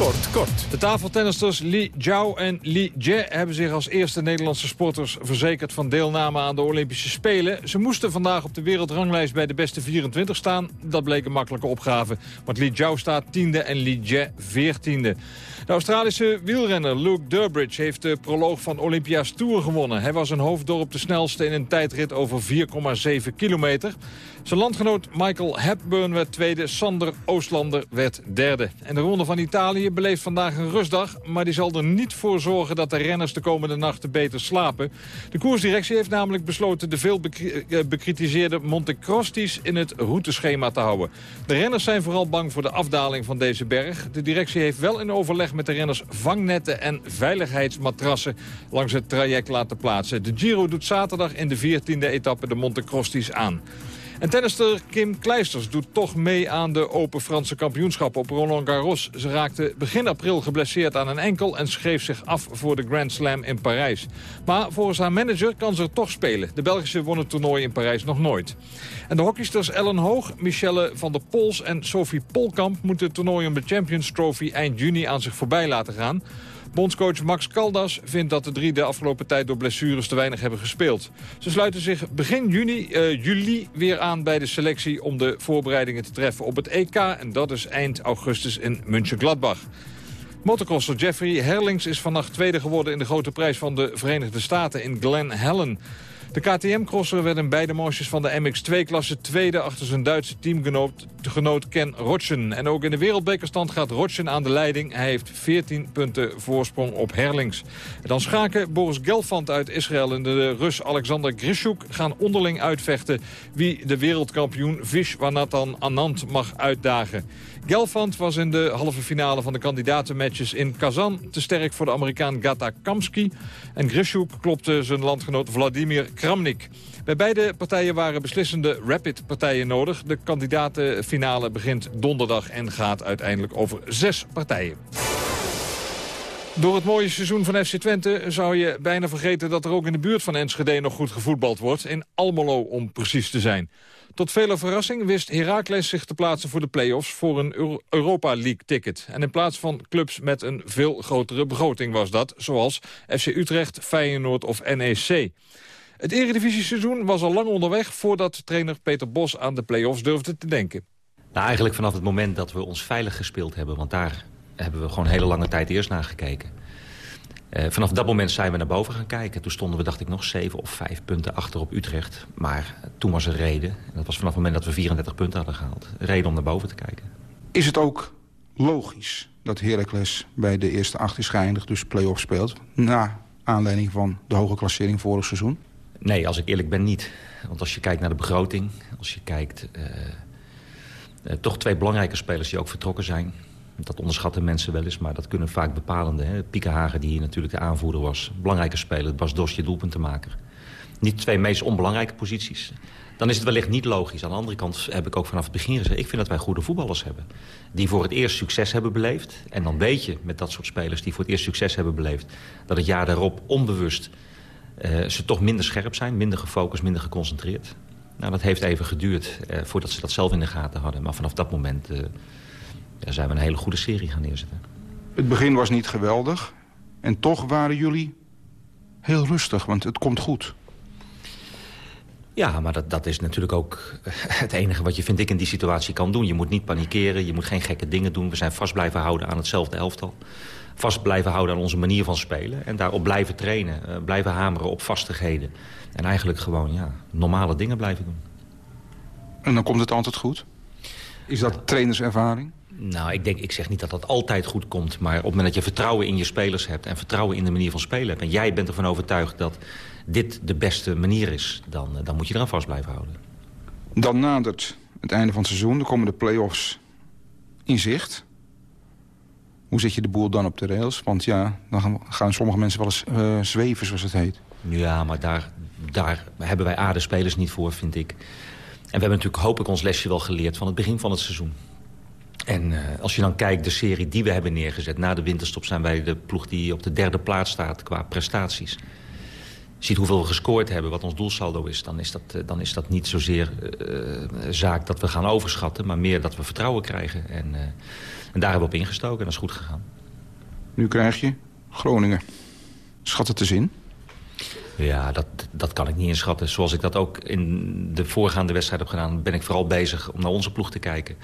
Sport kort. De tafeltennisters Li Jiao en Li Jie hebben zich als eerste Nederlandse sporters verzekerd van deelname aan de Olympische Spelen. Ze moesten vandaag op de wereldranglijst bij de beste 24 staan. Dat bleek een makkelijke opgave, want Li Jiao staat tiende en Li Jie veertiende. De Australische wielrenner Luke Durbridge heeft de proloog van Olympia's Tour gewonnen. Hij was een hoofddorp de snelste in een tijdrit over 4,7 kilometer. Zijn landgenoot Michael Hepburn werd tweede, Sander Oostlander werd derde. En de Ronde van Italië beleeft vandaag een rustdag... maar die zal er niet voor zorgen dat de renners de komende nachten beter slapen. De koersdirectie heeft namelijk besloten de veel eh, bekritiseerde Monte Crostis in het routeschema te houden. De renners zijn vooral bang voor de afdaling van deze berg. De directie heeft wel in overleg met de renners vangnetten en veiligheidsmatrassen langs het traject laten plaatsen. De Giro doet zaterdag in de 14e etappe de Monte Crostis aan. En tennister Kim Kleisters doet toch mee aan de Open Franse kampioenschappen op Roland Garros. Ze raakte begin april geblesseerd aan een enkel en schreef zich af voor de Grand Slam in Parijs. Maar volgens haar manager kan ze er toch spelen. De Belgische won het toernooi in Parijs nog nooit. En de hockeysters Ellen Hoog, Michelle van der Pols en Sophie Polkamp... moeten het toernooi om de Champions Trophy eind juni aan zich voorbij laten gaan. Bondscoach Max Caldas vindt dat de drie de afgelopen tijd door blessures te weinig hebben gespeeld. Ze sluiten zich begin juni, uh, juli weer aan bij de selectie om de voorbereidingen te treffen op het EK. En dat is eind augustus in München-Gladbach. Motocrosser Jeffrey Herlings is vannacht tweede geworden in de grote prijs van de Verenigde Staten in Glen Helen. De KTM-crosser werd in beide motions van de MX2-klasse tweede achter zijn Duitse teamgenoot Ken Rotschen. En ook in de wereldbekerstand gaat Rotschen aan de leiding. Hij heeft 14 punten voorsprong op Herlings. Dan schaken Boris Gelfand uit Israël en de Rus Alexander Grishuk gaan onderling uitvechten wie de wereldkampioen Vishwanathan Anand mag uitdagen. Gelfand was in de halve finale van de kandidatenmatches in Kazan te sterk voor de Amerikaan Gata Kamski. En Grishuk klopte zijn landgenoot Vladimir Kramnik. Bij beide partijen waren beslissende rapid-partijen nodig. De kandidatenfinale begint donderdag en gaat uiteindelijk over zes partijen. Door het mooie seizoen van FC Twente zou je bijna vergeten... dat er ook in de buurt van Enschede nog goed gevoetbald wordt. In Almelo, om precies te zijn. Tot vele verrassing wist Heracles zich te plaatsen voor de play-offs... voor een Europa League-ticket. En in plaats van clubs met een veel grotere begroting was dat... zoals FC Utrecht, Feyenoord of NEC. Het eredivisie-seizoen was al lang onderweg... voordat trainer Peter Bos aan de play-offs durfde te denken. Nou, eigenlijk vanaf het moment dat we ons veilig gespeeld hebben... want daar hebben we gewoon een hele lange tijd eerst naar gekeken. Uh, vanaf dat moment zijn we naar boven gaan kijken. Toen stonden we, dacht ik, nog zeven of vijf punten achter op Utrecht. Maar toen was er reden. En dat was vanaf het moment dat we 34 punten hadden gehaald. Reden om naar boven te kijken. Is het ook logisch dat Heracles bij de eerste acht is geëindigd... dus play-off speelt, na aanleiding van de hoge klassering vorig seizoen? Nee, als ik eerlijk ben niet. Want als je kijkt naar de begroting... als je kijkt... Uh, uh, toch twee belangrijke spelers die ook vertrokken zijn... Dat onderschatten mensen wel eens, maar dat kunnen vaak bepalende. Hè? Piekenhagen, die hier natuurlijk de aanvoerder was. Belangrijke speler, Bas Dos, je doelpuntenmaker. Niet twee meest onbelangrijke posities. Dan is het wellicht niet logisch. Aan de andere kant heb ik ook vanaf het begin gezegd... ik vind dat wij goede voetballers hebben. Die voor het eerst succes hebben beleefd. En dan weet je met dat soort spelers die voor het eerst succes hebben beleefd... dat het jaar daarop onbewust uh, ze toch minder scherp zijn. Minder gefocust, minder geconcentreerd. Nou, dat heeft even geduurd uh, voordat ze dat zelf in de gaten hadden. Maar vanaf dat moment... Uh, daar zijn we een hele goede serie gaan neerzetten. Het begin was niet geweldig. En toch waren jullie heel rustig, want het komt goed. Ja, maar dat, dat is natuurlijk ook het enige wat je, vind ik, in die situatie kan doen. Je moet niet panikeren, je moet geen gekke dingen doen. We zijn vast blijven houden aan hetzelfde elftal. Vast blijven houden aan onze manier van spelen. En daarop blijven trainen, uh, blijven hameren op vastigheden. En eigenlijk gewoon ja, normale dingen blijven doen. En dan komt het altijd goed? Is dat trainerservaring? Nou, ik, denk, ik zeg niet dat dat altijd goed komt. Maar op het moment dat je vertrouwen in je spelers hebt... en vertrouwen in de manier van spelen hebt... en jij bent ervan overtuigd dat dit de beste manier is... dan, dan moet je eraan vast blijven houden. Dan nadert het einde van het seizoen. Dan komen de play-offs in zicht. Hoe zet je de boel dan op de rails? Want ja, dan gaan sommige mensen wel eens uh, zweven, zoals het heet. Ja, maar daar, daar hebben wij aarde spelers niet voor, vind ik. En we hebben natuurlijk, hoop ik, ons lesje wel geleerd van het begin van het seizoen. En uh, als je dan kijkt, de serie die we hebben neergezet... na de winterstop zijn wij de ploeg die op de derde plaats staat qua prestaties. ziet hoeveel we gescoord hebben, wat ons doelsaldo is... dan is dat, dan is dat niet zozeer uh, zaak dat we gaan overschatten... maar meer dat we vertrouwen krijgen. En, en daar hebben we op ingestoken en dat is goed gegaan. Nu krijg je Groningen. Schat het eens in? Ja, dat, dat kan ik niet inschatten. Zoals ik dat ook in de voorgaande wedstrijd heb gedaan... ben ik vooral bezig om naar onze ploeg te kijken.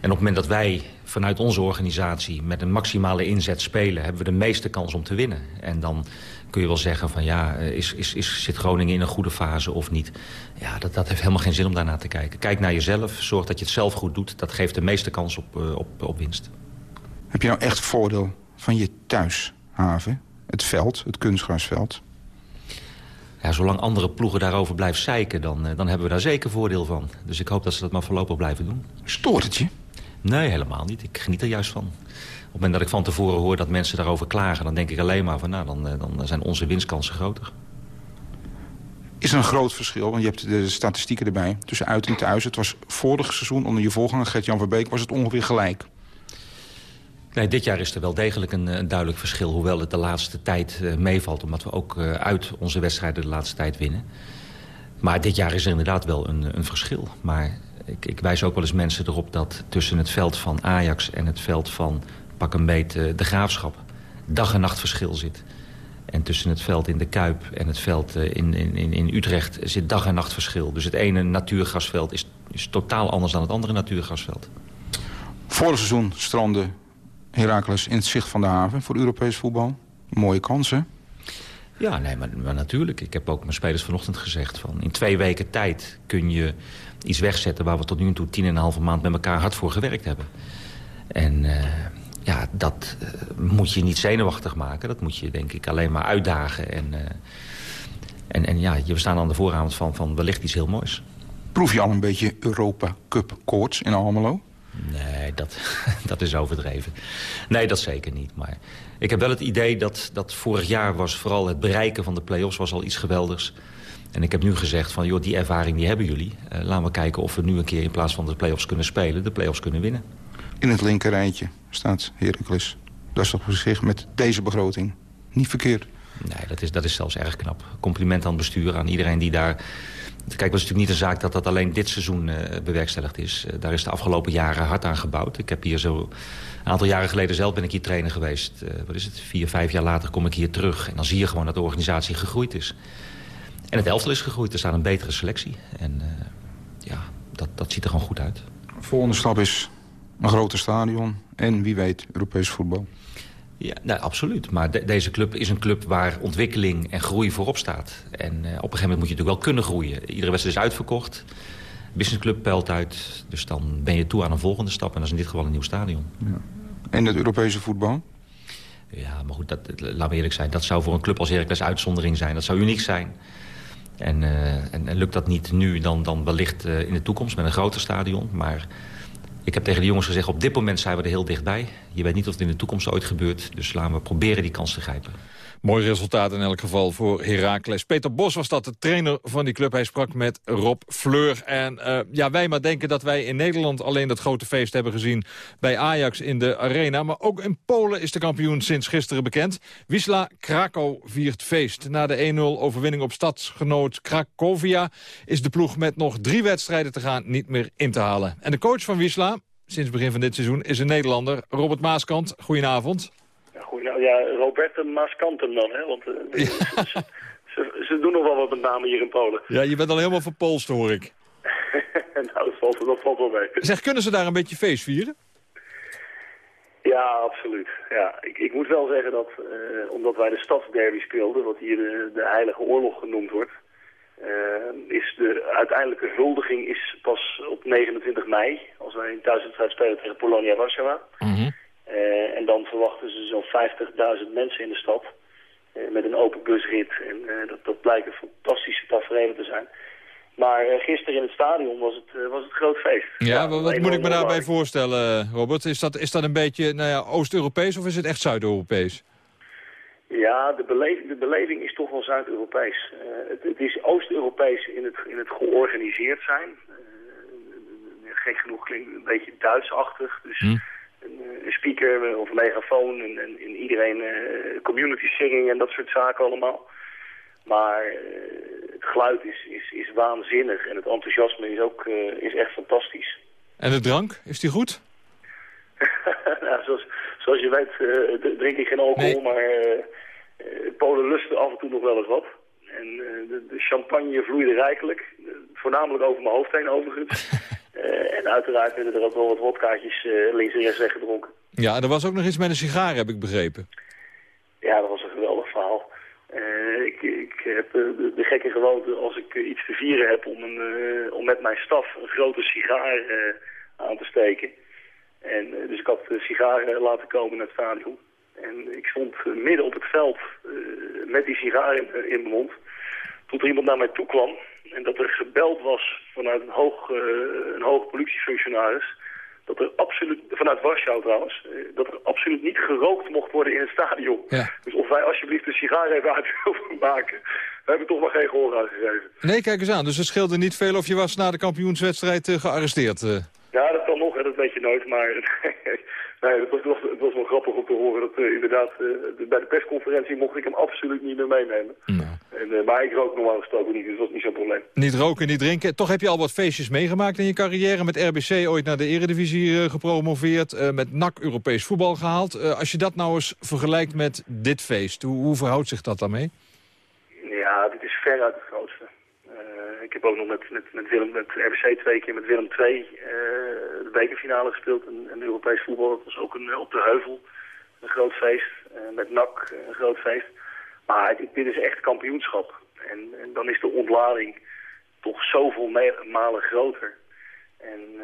En op het moment dat wij vanuit onze organisatie... met een maximale inzet spelen... hebben we de meeste kans om te winnen. En dan kun je wel zeggen van ja, is, is, is, zit Groningen in een goede fase of niet? Ja, dat, dat heeft helemaal geen zin om daarnaar te kijken. Kijk naar jezelf, zorg dat je het zelf goed doet. Dat geeft de meeste kans op, op, op winst. Heb je nou echt voordeel van je thuishaven? Het veld, het kunstgrasveld? Ja, zolang andere ploegen daarover blijven zeiken, dan, dan hebben we daar zeker voordeel van. Dus ik hoop dat ze dat maar voorlopig blijven doen. Stoort het je? Nee, helemaal niet. Ik geniet er juist van. Op het moment dat ik van tevoren hoor dat mensen daarover klagen... dan denk ik alleen maar van, nou, dan, dan zijn onze winstkansen groter. Is er een groot verschil, want je hebt de statistieken erbij... tussen uit en thuis. Het was vorig seizoen onder je voorganger Gert-Jan Verbeek... was het ongeveer gelijk. Nee, dit jaar is er wel degelijk een, een duidelijk verschil. Hoewel het de laatste tijd uh, meevalt. Omdat we ook uh, uit onze wedstrijden de laatste tijd winnen. Maar dit jaar is er inderdaad wel een, een verschil. Maar ik, wijs ook wel eens mensen erop dat tussen het veld van Ajax... en het veld van pak een beet de Graafschap... dag en nacht verschil zit. En tussen het veld in de Kuip en het veld in, in, in Utrecht zit dag en nacht verschil. Dus het ene natuurgasveld is, is totaal anders dan het andere natuurgasveld. Vorig seizoen strandde Heracles in het zicht van de haven voor Europees voetbal. Mooie kansen. Ja, nee, maar, natuurlijk. Ik heb ook mijn spelers vanochtend gezegd... van in twee weken tijd kun je iets wegzetten... waar we tot nu toe tien en een halve maand met elkaar hard voor gewerkt hebben. En uh, ja, dat uh, moet je niet zenuwachtig maken. Dat moet je denk ik alleen maar uitdagen. En, uh, en, en ja, we staan aan de vooravond van, van wellicht iets heel moois. Proef je al een beetje Europa Cup koorts in Almelo? Nee, dat, dat is overdreven. Nee, dat zeker niet. Maar ik heb wel het idee dat, dat vorig jaar was vooral het bereiken van de play-offs was al iets geweldigs. En ik heb nu gezegd van, joh, die ervaring die hebben jullie. Uh, laten we kijken of we nu een keer in plaats van de play-offs kunnen spelen... de play-offs kunnen winnen. In het linker rijtje staat Heracles. Dat is op zich met deze begroting niet verkeerd. Nee, dat is, dat is zelfs erg knap. Compliment aan het bestuur, aan iedereen die daar Kijk, het was natuurlijk niet een zaak dat dat alleen dit seizoen uh, bewerkstelligd is. Uh, daar is de afgelopen jaren hard aan gebouwd. Ik heb hier zo... Een aantal jaren geleden zelf ben ik hier trainer geweest. Uh, wat is het? Vier, vijf jaar later kom ik hier terug. En dan zie je gewoon dat de organisatie gegroeid is. En het elftal is gegroeid. Er staat een betere selectie. En ja, dat, dat ziet er gewoon goed uit. De volgende stap is een groter stadion. En wie weet, Europees voetbal. Ja, nou, absoluut. Maar de, deze club is een club waar ontwikkeling en groei voorop staat. En uh, op een gegeven moment moet je natuurlijk wel kunnen groeien. Iedere wedstrijd is uitverkocht. Businessclub peilt uit. Dus dan ben je toe aan een volgende stap. En dat is in dit geval een nieuw stadion. Ja. En het Europese voetbal? Ja, maar goed, dat, laten we eerlijk zijn. Dat zou voor een club als Heracles uitzondering zijn. Dat zou uniek zijn. En, uh, en, en, lukt dat niet nu, dan, dan wellicht uh, in de toekomst met een groter stadion. Maar ik heb tegen de jongens gezegd, op dit moment zijn we er heel dichtbij. Je weet niet of het in de toekomst ooit gebeurt. Dus laten we proberen die kans te grijpen. Mooi resultaat in elk geval voor Heracles. Peter Bos was dat, de trainer van die club. Hij sprak met Rob Fleur. En uh, ja, wij maar denken dat wij in Nederland alleen dat grote feest hebben gezien... bij Ajax in de Arena. Maar ook in Polen is de kampioen sinds gisteren bekend. Wisla Krakau viert feest. Na de 1-0 overwinning op stadsgenoot Krakowia... is de ploeg met nog drie wedstrijden te gaan niet meer in te halen. En de coach van Wisla, sinds begin van dit seizoen, is een Nederlander. Robert Maaskant, goedenavond. Goedenavond. Ja, Roberto Maaskanten dan, hè? Want uh, ja. ze, ze, ze, doen nog wel wat met name hier in Polen. Ja, je bent al helemaal verpolst, hoor ik. nou, dat valt, dat valt wel mee. Zeg, kunnen ze daar een beetje feest vieren? Ja, absoluut. Ja, ik, ik moet wel zeggen dat, uh, omdat wij de stadsderby speelden, wat hier de, de Heilige Oorlog genoemd wordt, uh, is de uiteindelijke huldiging is pas op 29 mei, als wij een thuiswedstrijd spelen tegen Polonia Warschau. Mm -hmm. Uh, en dan verwachten ze zo'n 50.000 mensen in de stad. Uh, met een open busrit. En uh, dat, dat blijken fantastische tafereelen te zijn. Maar gisteren in het stadion was het, was het groot feest. Ja, ja wat moet ik me daarbij voorstellen, Robert? Is dat, is dat een beetje nou ja, Oost-Europees of is het echt Zuid-Europees? Ja, de beleving, de beleving is toch wel Zuid-Europees. Het, het, is Oost-Europees in het, in het georganiseerd zijn. gek genoeg klinkt een beetje Duitsachtig. Dus... Hm een, een speaker of megafoon en, en, en iedereen uh, community singing en dat soort zaken allemaal. Maar eh, het geluid is, is, is waanzinnig en het enthousiasme is ook eh, is echt fantastisch. En de drank, is die goed? nou, zoals, zoals je weet drink ik geen alcohol, maar Polen lusten af en toe nog wel eens wat. En de, de, champagne vloeide rijkelijk, voornamelijk over mijn hoofd heen overigens. en uiteraard werden er ook wel wat wodkaartjes links en rechts weggedronken. Ja, er was ook nog iets met een sigaar, heb ik begrepen. Ja, dat was een geweldig verhaal. Uh, ik, ik, heb de, de, gekke gewoonte als ik iets te vieren heb om, een, om met mijn staf een grote sigaar aan te steken. En, dus ik had de sigaar laten komen naar het stadion. En ik stond midden op het veld met die sigaar in, in, mijn mond. Toen er iemand naar mij toe kwam en dat er gebeld was vanuit een hoog, een hoog politiefunctionaris dat er absoluut, vanuit Warschau trouwens, eh, dat er absoluut niet gerookt mocht worden in het stadion. Ja. Dus of wij alsjeblieft de sigaar even uit wilden maken, we hebben toch maar geen gehoor aangegeven. Nee, kijk eens aan. Dus het scheelde niet veel of je was na de kampioenswedstrijd gearresteerd. Ja, dat kan nog, hè, dat weet je nooit. Maar nee, het, was, het was wel grappig om te horen dat uh, inderdaad bij de persconferentie mocht ik hem absoluut niet meer meenemen. Nou. En, maar ik rook normaal gesproken niet, dus dat was niet zo'n probleem. Niet roken, niet drinken. Toch heb je al wat feestjes meegemaakt in je carrière. Met RBC ooit naar de eredivisie gepromoveerd. met NAC Europees voetbal gehaald. als je dat nou eens vergelijkt met dit feest, hoe, hoe verhoudt zich dat daarmee? Ja, dit is veruit het grootste. Ik heb ook nog met, met, met, Willem, met RBC twee keer met Willem II de bekerfinale gespeeld. En, Europees voetbal, dat was ook een, op de heuvel. Een groot feest. met NAC een groot feest. Maar dit is echt kampioenschap. En, en dan is de ontlading toch zoveel malen groter. En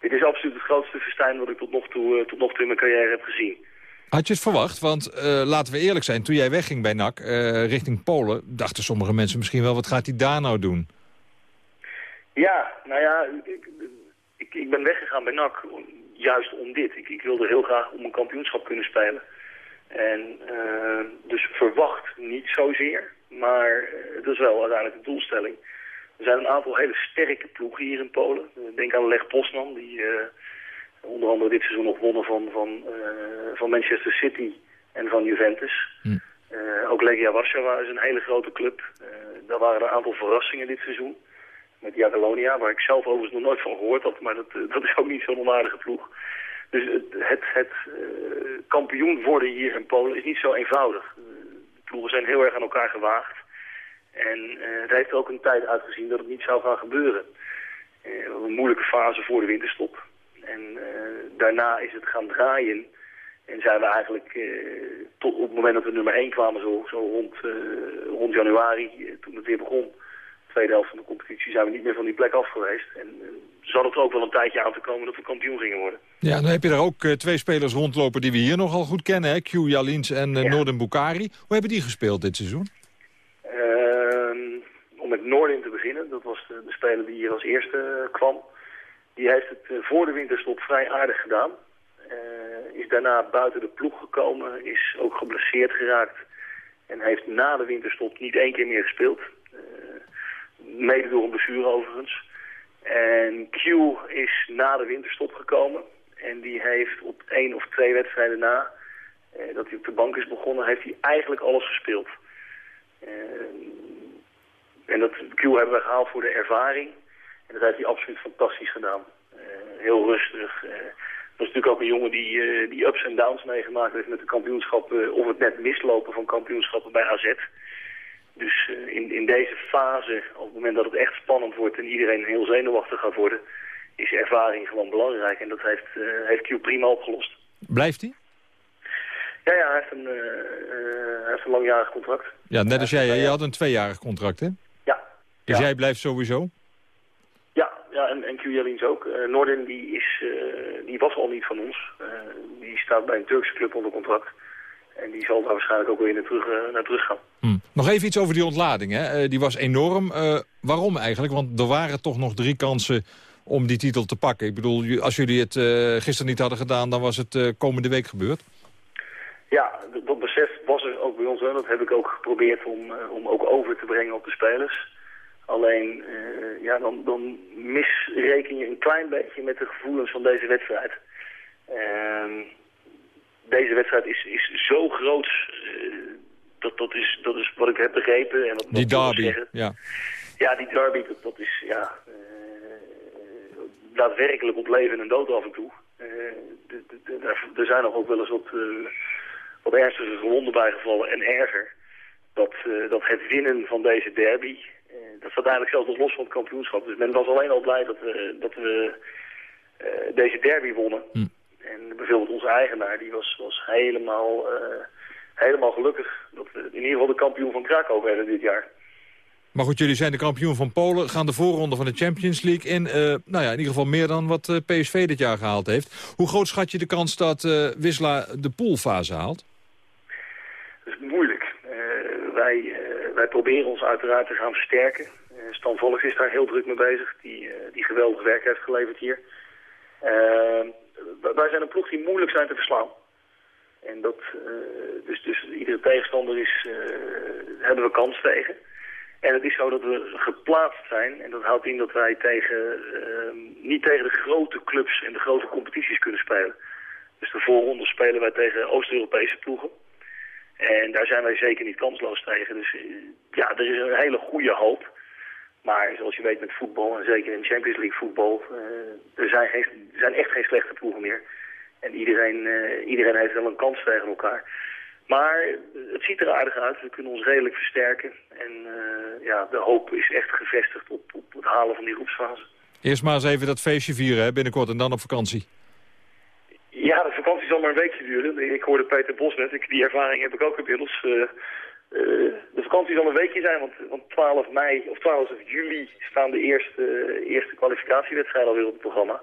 dit is absoluut het grootste festijn wat ik tot nog toe, tot nog toe in mijn carrière heb gezien. Had je het verwacht? Want uh, laten we eerlijk zijn, toen jij wegging bij NAC richting Polen... dachten sommige mensen misschien wel, wat gaat hij daar nou doen? Ja, nou ja, ik, ik, ben weggegaan bij NAC juist om dit. Ik, ik wilde heel graag om een kampioenschap kunnen spelen. En uh, dus verwacht niet zozeer, maar het is wel uiteindelijk de doelstelling. Er zijn een aantal hele sterke ploegen hier in Polen. Denk aan Leg Poznan, die onder andere dit seizoen nog wonnen van, van, van Manchester City en van Juventus. Hm. ook Legia Warschau is een hele grote club. daar waren een aantal verrassingen dit seizoen. Met Jagiellonia, waar ik zelf overigens nog nooit van gehoord had, maar dat, dat is ook niet zo'n onaardige ploeg. Dus het, het, het uh, kampioen worden hier in Polen is niet zo eenvoudig. De ploegen zijn heel erg aan elkaar gewaagd. En uh, het heeft ook een tijd uitgezien dat het niet zou gaan gebeuren. Uh, een moeilijke fase voor de winterstop. En daarna is het gaan draaien. En zijn we eigenlijk tot op het moment dat we nummer 1 kwamen, zo, zo rond, rond januari, toen het weer begon tweede helft van de competitie zijn we niet meer van die plek af geweest. En uh, zal het ook wel een tijdje aan te komen dat we kampioen gingen worden. Ja, dan heb je daar ook uh, twee spelers rondlopen die we hier nogal goed kennen. Hè? Q Jalins en uh, ja. Noorden Bukari. Hoe hebben die gespeeld dit seizoen? Ehm, om met Noorden te beginnen, dat was de, de, speler die hier als eerste kwam. Die heeft het voor de winterstop vrij aardig gedaan. is daarna buiten de ploeg gekomen, is ook geblesseerd geraakt. En heeft na de winterstop niet één keer meer gespeeld. Mede door een blessure overigens. En Q is na de winterstop gekomen. En die heeft op één of twee wedstrijden na, eh, dat hij op de bank is begonnen, heeft hij eigenlijk alles gespeeld. En dat Q hebben we gehaald voor de ervaring. En dat heeft hij absoluut fantastisch gedaan. Uh, heel rustig. dat is natuurlijk ook een jongen die, die ups en downs meegemaakt heeft met de kampioenschappen. of het net mislopen van kampioenschappen bij AZ. Dus uh, in, in deze fase, op het moment dat het echt spannend wordt en iedereen heel zenuwachtig gaat worden, is ervaring gewoon belangrijk. En dat heeft, heeft Q prima opgelost. Blijft hij? Ja, ja, hij heeft een, hij heeft een langjarig contract. Ja, net als jij. Je had een tweejarig contract, hè? Ja. Dus ja. jij blijft sowieso? Ja, en, en Q Jelins ook. Noordin die, is, die was al niet van ons. die staat bij een Turkse club onder contract. En die zal daar waarschijnlijk ook weer naar terug, uh, naar terug gaan. Hm. Nog even iets over die ontlading. Hè? Uh, die was enorm. Uh, waarom eigenlijk? Want er waren toch nog drie kansen om die titel te pakken. Ik bedoel, als jullie het gisteren niet hadden gedaan... dan was het komende week gebeurd. Ja, dat besef was er ook bij ons. Hè. Dat heb ik ook geprobeerd om, om ook over te brengen op de spelers. Alleen, ja, dan, dan misreken je een klein beetje met de gevoelens van deze wedstrijd. Ehm, deze wedstrijd is, is zo groot uh, dat, dat, is, dat is wat ik heb begrepen. En wat, Die derby, zeggen. ja. Ja, die derby, dat, dat is ja, eh, daadwerkelijk op leven en dood af en toe. Eh, er zijn nog ook wel eens wat, eh, wat ernstige gewonden bijgevallen en erger. Dat, eh, dat het winnen van deze derby, eh, dat staat eigenlijk zelfs nog los van het kampioenschap. Dus men was alleen al blij dat we, dat we eh, deze derby wonnen. En bijvoorbeeld onze eigenaar, die was, was helemaal, eh, helemaal gelukkig dat we in ieder geval de kampioen van Krakau werden dit jaar. Maar goed, jullie zijn de kampioen van Polen, gaan de voorronde van de Champions League in. Eh, nou ja, in ieder geval meer dan wat eh, PSV dit jaar gehaald heeft. Hoe groot schat je de kans dat eh Wisla de poolfase haalt? Dat is moeilijk. Wij, proberen ons uiteraard te gaan versterken. Eh, Stan Volks is daar heel druk mee bezig, die, eh, die geweldig werk heeft geleverd hier. Eh, w- wij zijn een ploeg die moeilijk zijn te verslaan. En dat, eh, dus, dus iedere tegenstander is, hebben we kans tegen. En het is zo dat we geplaatst zijn. En dat houdt in dat wij tegen, eh, niet tegen de grote clubs en de grote competities kunnen spelen. Dus de voorronde spelen wij tegen Oost-Europese ploegen. En daar zijn wij zeker niet kansloos tegen. Dus eh, ja, er is een hele goede hoop. Maar zoals je weet met voetbal, en zeker in Champions League voetbal, eh, er, zijn er zijn echt geen slechte ploegen meer. En iedereen, eh, iedereen heeft wel een kans tegen elkaar. Maar het ziet er aardig uit. We kunnen ons redelijk versterken. En ja, de hoop is echt gevestigd op, op het halen van die groepsfase. Eerst maar eens even dat feestje vieren hè, binnenkort en dan op vakantie. Ja, de vakantie zal maar een weekje duren. Ik hoorde Peter Bos net, ik, die ervaring heb ik ook inmiddels. Eh, eh, de vakantie zal een weekje zijn, want, want 12 mei of 12 juli staan de eerste, eh, eerste kwalificatiewedstrijden alweer op het programma.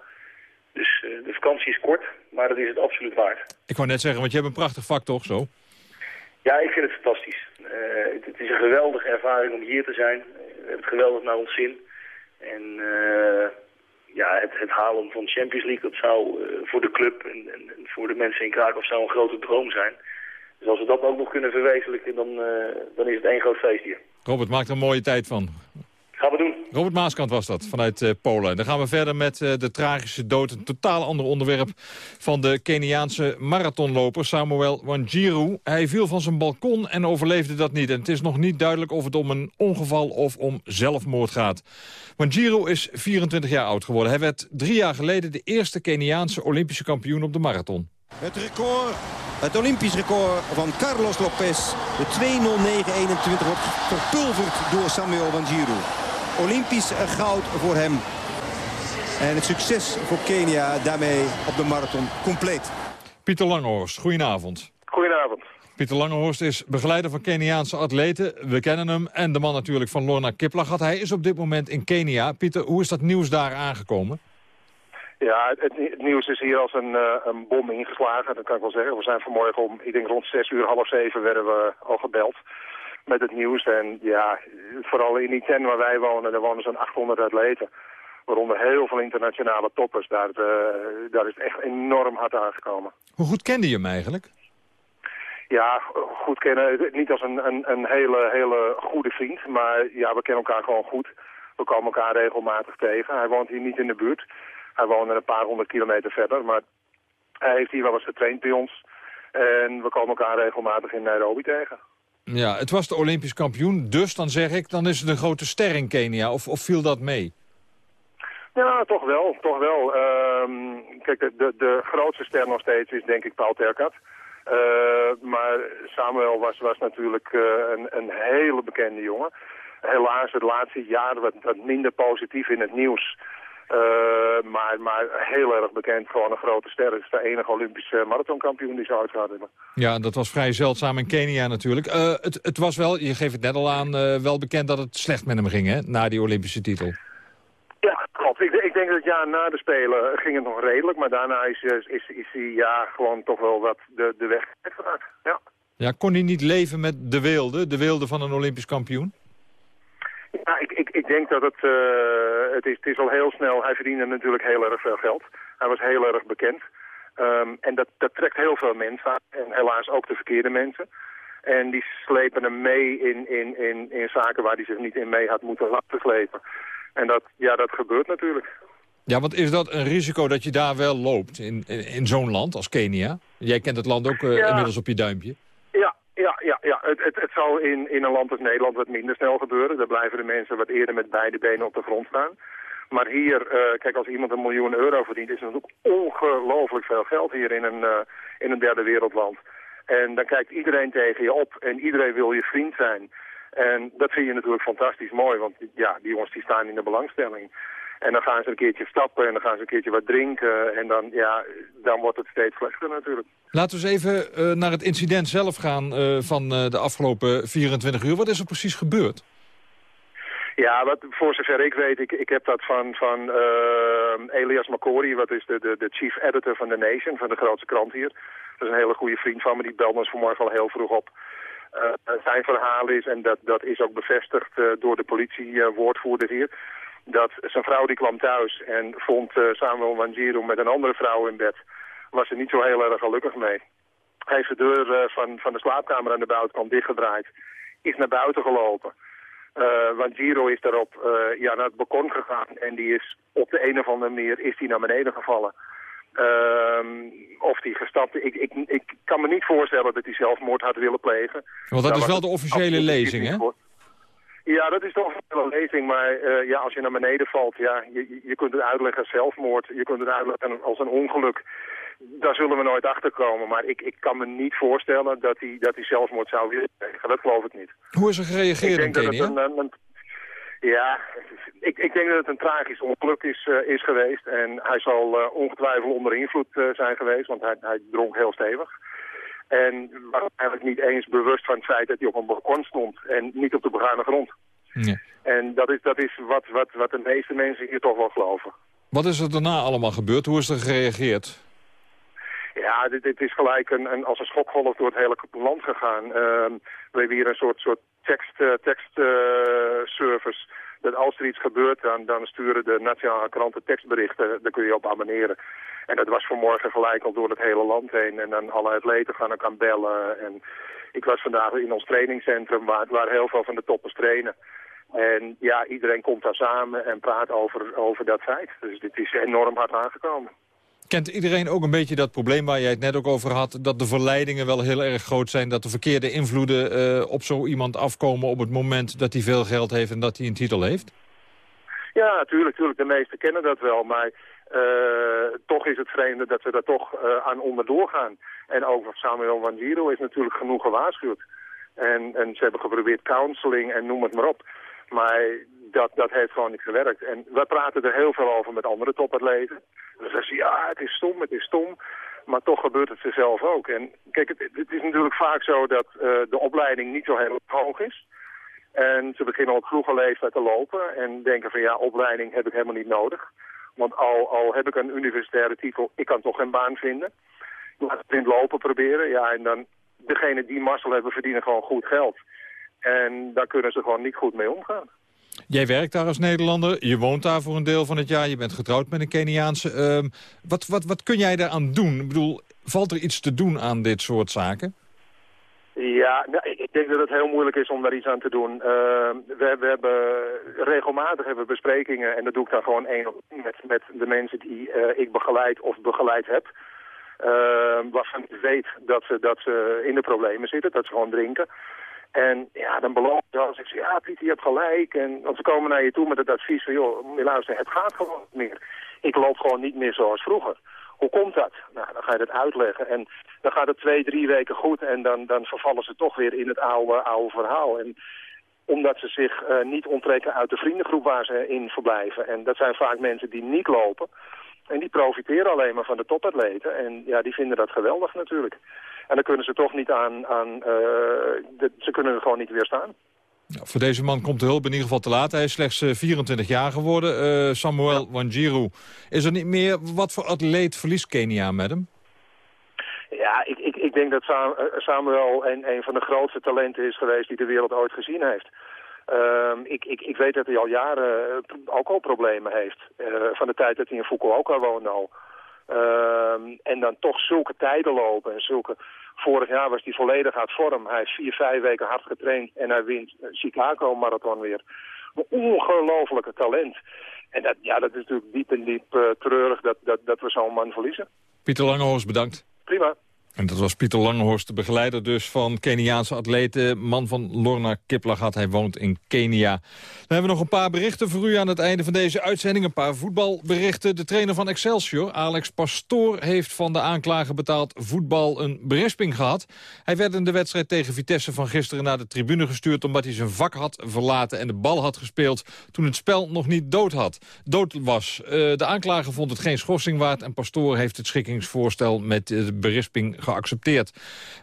Dus eh, de vakantie is kort, maar dat is het absoluut waard. Ik wou net zeggen, want je hebt een prachtig vak toch, zo? Ja, ik vind het fantastisch. Het, het is een geweldige ervaring om hier te zijn. We hebben het geweldig naar ons zin. En ja, het, het halen van de Champions League, dat zou eh, voor de club en, en, voor de mensen in Krakau zou een grote droom zijn. Dus als we dat ook nog kunnen verwezenlijken, dan, eh, dan is het één groot feest hier. Robert, maak er een mooie tijd van. Gaan we doen. Robert Maaskant was dat, vanuit eh, Polen. Dan gaan we verder met eh, de tragische dood. Een totaal ander onderwerp van de Keniaanse marathonloper Samuel Wanjiru. Hij viel van zijn balkon en overleefde dat niet. En het is nog niet duidelijk of het om een ongeval of om zelfmoord gaat. Wanjiru is 24 jaar oud geworden. Hij werd drie jaar geleden de eerste Keniaanse Olympische kampioen op de marathon. Het record, het Olympisch record van Carlos Lopez. De 2.09.21 wordt verpulverd door Samuel Wanjiru. Olympisch goud voor hem. En het succes voor Kenia daarmee op de marathon compleet. Pieter Langehorst, goedenavond. Goedenavond. Pieter Langehorst is begeleider van Keniaanse atleten. We kennen hem. En de man natuurlijk van Lorna Kiplagat. Hij is op dit moment in Kenia. Pieter, hoe is dat nieuws daar aangekomen? Ja, het, het, het nieuws is hier als een, eh, een bom ingeslagen, dat kan ik wel zeggen. We zijn vanmorgen om, ik denk rond zes uur, half zeven werden we al gebeld met het nieuws. En ja, vooral in die tent waar wij wonen, daar wonen zo'n 800 atleten. Waaronder heel veel internationale toppers. Daar, eh, daar is het echt enorm hard aangekomen. Hoe goed kende je hem eigenlijk? Ja, goed kennen. Niet als een, een, een hele, hele goede vriend. Maar ja, we kennen elkaar gewoon goed. We komen elkaar regelmatig tegen. Hij woont hier niet in de buurt. Hij woont een paar honderd kilometer verder. Maar hij heeft hier wel eens getraind bij ons. En we komen elkaar regelmatig in Nairobi tegen. Ja, het was de Olympisch kampioen. Dus dan zeg ik, dan is het een grote ster in Kenia. Of, of viel dat mee? Ja, toch wel. Toch wel. Ehm, kijk, de, de, grootste ster nog steeds is denk ik Paul Terkat. Uh, maar Samuel was, was natuurlijk uh, een, een hele bekende jongen. Helaas het laatste jaar wat, wat minder positief in het nieuws. Uh, maar, maar heel erg bekend, gewoon een grote ster. Het is de enige Olympische marathonkampioen die ze ooit gehad hebben. Ja, dat was vrij zeldzaam in Kenia natuurlijk. Uh, het, het was wel, je geeft het net al aan, uh, wel bekend dat het slecht met hem ging, hè? Na die Olympische titel. Ja, klopt. Ik, ik denk dat jaar na de Spelen ging het nog redelijk. Maar daarna is, is, is, is hij ja, gewoon toch wel wat de, de weg. Ja. ja, kon hij niet leven met de weelde, de weelde van een Olympisch kampioen? Ja, ik, ik, ik denk dat het, uh, het, is, het is al heel snel, hij verdiende natuurlijk heel erg veel geld. Hij was heel erg bekend. Um, en dat, dat trekt heel veel mensen aan. En helaas ook de verkeerde mensen. En die slepen hem mee in, in, in, in zaken waar hij zich niet in mee had moeten laten slepen. En dat, ja, dat gebeurt natuurlijk. Ja, want is dat een risico dat je daar wel loopt in, in, in zo'n land als Kenia? Jij kent het land ook uh, ja. inmiddels op je duimpje. Ja, ja, het, het, het zal in, in een land als Nederland wat minder snel gebeuren. Daar blijven de mensen wat eerder met beide benen op de grond staan. Maar hier, eh, kijk, als iemand een miljoen euro verdient, is het natuurlijk ongelooflijk veel geld hier in een, uh, in een derde wereldland. En dan kijkt iedereen tegen je op en iedereen wil je vriend zijn. En dat vind je natuurlijk fantastisch mooi, want ja, die jongens die staan in de belangstelling. En dan gaan ze een keertje stappen en dan gaan ze een keertje wat drinken. En dan, ja, dan wordt het steeds slechter natuurlijk. Laten we eens even uh, naar het incident zelf gaan uh, van uh, de afgelopen 24 uur. Wat is er precies gebeurd? Ja, wat, voor zover ik weet, ik, ik heb dat van, van Elias Makori, wat is de, de, de chief editor van The Nation, van de grootste krant hier. Dat is een hele goede vriend van me, die belde ons vanmorgen al heel vroeg op. zijn verhaal is, en dat, dat is ook bevestigd door de politiewoordvoerder hier dat zijn vrouw die kwam thuis en vond uh, Samuel Wanjiru met een andere vrouw in bed. Was er niet zo heel erg gelukkig mee. Hij heeft de deur uh, van, van de slaapkamer aan de buitenkant dichtgedraaid. Is naar buiten gelopen. Uh, is daarop uh, ja, naar het balkon gegaan en die is op de een of andere manier is die naar beneden gevallen. Uh, of die gestapt. Ik, ik, ik kan me niet voorstellen dat hij zelfmoord had willen plegen. Want dat is wel de officiële lezing, hè? Ja, dat is toch een lezing, maar uh, ja, als je naar beneden valt, ja, je, je kunt het uitleggen als zelfmoord, je kunt het uitleggen als een ongeluk. Daar zullen we nooit achter komen, maar ik, ik kan me niet voorstellen dat hij, dat hij zelfmoord zou willen plegen. Dat geloof ik niet. Hoe is er gereageerd in Kenia? Een, een, een, ja, ik, ik denk dat het een tragisch ongeluk is, uh, is geweest. En hij zal uh, ongetwijfeld onder invloed zijn geweest, want hij, hij dronk heel stevig. En was eigenlijk niet eens bewust van het feit dat hij op een balkon stond en niet op de begane grond. Ja. En dat is, dat is wat, wat, wat de meeste mensen hier toch wel geloven. Wat is er daarna allemaal gebeurd? Hoe is er gereageerd? Ja, dit, dit is gelijk een, een, als een schokgolf door het hele land gegaan. Uh, we hebben hier een soort, soort tekst, uh, tekst uh, service. Dat als er iets gebeurt, dan, dan sturen de nationale kranten tekstberichten. Daar kun je op abonneren. En dat was vanmorgen gelijk al door het hele land heen. En dan alle atleten gaan ook aan bellen. En ik was vandaag in ons trainingscentrum waar, waar heel veel van de toppers trainen. En ja, iedereen komt daar samen en praat over, over dat feit. Dus dit is enorm hard aangekomen. Kent iedereen ook een beetje dat probleem waar jij het net ook over had... dat de verleidingen wel heel erg groot zijn... dat de verkeerde invloeden uh, op zo iemand afkomen op het moment dat hij veel geld heeft... en dat hij een titel heeft? Ja, natuurlijk. natuurlijk. De meesten kennen dat wel. Maar uh, toch is het vreemde dat we daar toch uh, aan onderdoor gaan. En over Samuel Wanjiro is natuurlijk genoeg gewaarschuwd. En, en ze hebben geprobeerd counseling en noem het maar op. Maar dat, dat heeft gewoon niet gewerkt. En wij praten er heel veel over met andere topatleten. Dan zeggen ze, ja, het is stom, het is stom. Maar toch gebeurt het ze zelf ook. En kijk, het, het is natuurlijk vaak zo dat uh, de opleiding niet zo heel hoog is. En ze beginnen op vroege leeftijd te lopen en denken van ja, opleiding heb ik helemaal niet nodig. Want al, al heb ik een universitaire titel, ik kan toch geen baan vinden. Laat het in lopen proberen. Ja, en dan degene die mazzel hebben verdienen gewoon goed geld. En daar kunnen ze gewoon niet goed mee omgaan. Jij werkt daar als Nederlander, je woont daar voor een deel van het jaar... je bent getrouwd met een Keniaanse. Uh, wat, wat, wat kun jij daaraan doen? Ik bedoel, valt er iets te doen aan dit soort zaken? Ja, nou, ik denk dat het heel moeilijk is om daar iets aan te doen. Uh, we, we, hebben regelmatig hebben besprekingen en dat doe ik daar gewoon één op met, met de mensen die uh, ik begeleid of begeleid heb. Uh, waarvan ik weet dat ze, dat ze in de problemen zitten, dat ze gewoon drinken. En ja, dan beloof je als ik zeg, ja Piet, je hebt gelijk. En want ze komen naar je toe met het advies van, joh, luister, het gaat gewoon niet meer. Ik loop gewoon niet meer zoals vroeger. Hoe komt dat? Nou, dan ga je dat uitleggen. En dan gaat het twee, drie weken goed en dan, dan vervallen ze toch weer in het oude, oude verhaal. En omdat ze zich uh, niet onttrekken uit de vriendengroep waar ze in verblijven. En dat zijn vaak mensen die niet lopen. En die profiteren alleen maar van de topatleten. En ja, die vinden dat geweldig natuurlijk. En dan kunnen ze toch niet aan... aan uh, de, ze kunnen er gewoon niet weerstaan. Nou, voor deze man komt de hulp in ieder geval te laat. Hij is slechts uh, 24 jaar geworden. Uh, Samuel ja. Wanjiru. Is er niet meer... Wat voor atleet verliest Kenia met hem? Ja, ik, ik, ik denk dat Samuel een, een van de grootste talenten is geweest die de wereld ooit gezien heeft. Uh, ik, ik, ik weet dat hij al jaren alcoholproblemen heeft. Uh, van de tijd dat hij in Fukuoka woonde al. Uh, en dan toch zulke tijden lopen en zulke... Vorig jaar was hij volledig uit vorm. Hij heeft vier, vijf weken hard getraind en hij wint Chicago Marathon weer. Een ongelofelijke talent. En dat, ja, dat is natuurlijk diep en diep uh, treurig dat, dat, dat we zo'n man verliezen. Pieter Langehorst, bedankt. Prima. En dat was Pieter Langehorst, de begeleider dus van Keniaanse atleten. Man van Lorna Kiplagat, hij woont in Kenia. Dan hebben we nog een paar berichten voor u aan het einde van deze uitzending. Een paar voetbalberichten. De trainer van Excelsior, Alex Pastoor, heeft van de aanklager betaald voetbal een berisping gehad. Hij werd in de wedstrijd tegen Vitesse van gisteren naar de tribune gestuurd... omdat hij zijn vak had verlaten en de bal had gespeeld... toen het spel nog niet dood, had, dood was. Uh, de aanklager vond het geen schorsing waard... en Pastoor heeft het schikkingsvoorstel met de berisping geaccepteerd.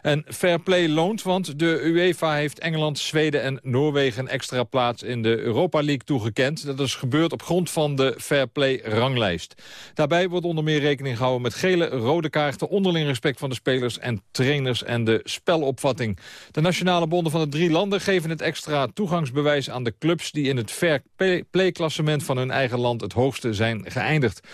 En fair play loont, want de UEFA heeft Engeland, Zweden en Noorwegen... een extra plaats in de Europa League toegekend. Dat is gebeurd op grond van de fair play ranglijst. Daarbij wordt onder meer rekening gehouden met gele, rode kaarten... onderling respect van de spelers en trainers en de spelopvatting. De nationale bonden van de drie landen geven het extra toegangsbewijs aan de clubs... die in het fair play-klassement van hun eigen land het hoogste zijn geëindigd.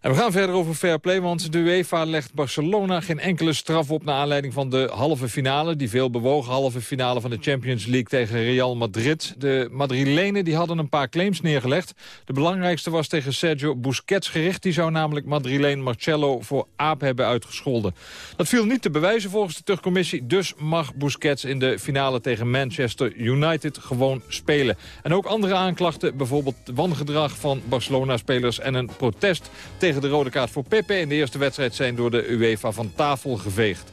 En we gaan verder over fair play, want de UEFA legt Barcelona geen enkele straf op... naar aanleiding van de halve finale, die veel bewogen halve finale van de Champions League tegen Real Madrid. De Madrilenen die hadden een paar claims neergelegd. De belangrijkste was tegen Sergio Busquets gericht. Die zou namelijk Madrileen Marcello voor aap hebben uitgescholden. Dat viel niet te bewijzen volgens de terugcommissie. Dus mag Busquets in de finale tegen Manchester United gewoon spelen. En ook andere aanklachten, bijvoorbeeld wangedrag van Barcelona-spelers... en een protest tegen tegen de rode kaart voor Pepe in de eerste wedstrijd zijn door de UEFA van tafel geveegd.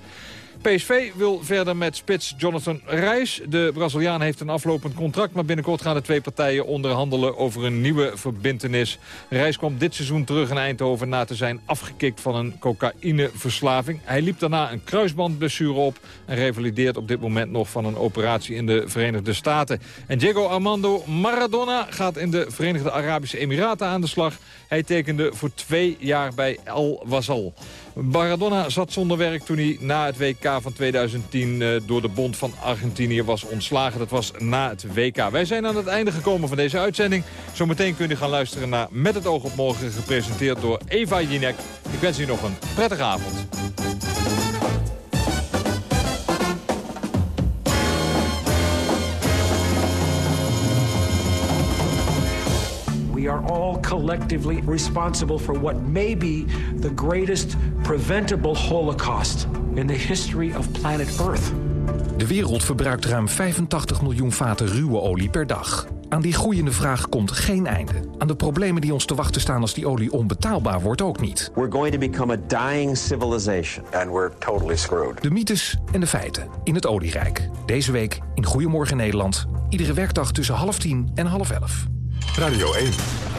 PSV wil verder met spits Jonathan Reis. De Braziliaan heeft een aflopend contract... maar binnenkort gaan de twee partijen onderhandelen over een nieuwe verbintenis. Reis kwam dit seizoen terug in Eindhoven... na te zijn afgekikt van een cocaïneverslaving. Hij liep daarna een kruisbandblessure op... en revalideert op dit moment nog van een operatie in de Verenigde Staten. En Diego Armando Maradona gaat in de Verenigde Arabische Emiraten aan de slag. Hij tekende voor twee jaar bij El Wasal. Maradona zat zonder werk toen hij na het WK van 2010 uh, door de Bond van Argentinië was ontslagen. Dat was na het WK. Wij zijn aan het einde gekomen van deze uitzending. Zometeen kunt u gaan luisteren naar Met het oog op morgen, gepresenteerd door Eva Jinek. Ik wens u nog een prettige avond. All collectively responsible for what may be the greatest preventable holocaust in the history of planet Earth. De wereld verbruikt ruim 85 miljoen vaten ruwe olie per dag. Aan die groeiende vraag komt geen einde. Aan de problemen die ons te wachten staan als die olie onbetaalbaar wordt ook niet. We're going to become a dying civilization. And we're totally screwed. De mythes en de feiten in het olierijk. Deze week in Goedemorgen Nederland. Iedere werkdag tussen half tien en half elf. Radio 1.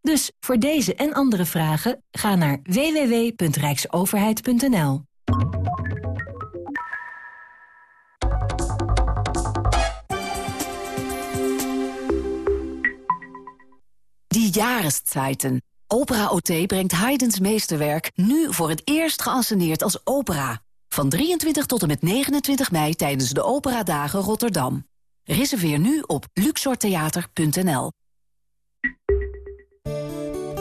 Dus voor deze en andere vragen ga naar www.rijksoverheid.nl. Die Jahreszeiten. Opera OT brengt Haydn's meesterwerk nu voor het eerst geanceneerd als opera. Van 23 tot en met 29 mei tijdens de Operadagen Rotterdam. Reserveer nu op luxortheater.nl.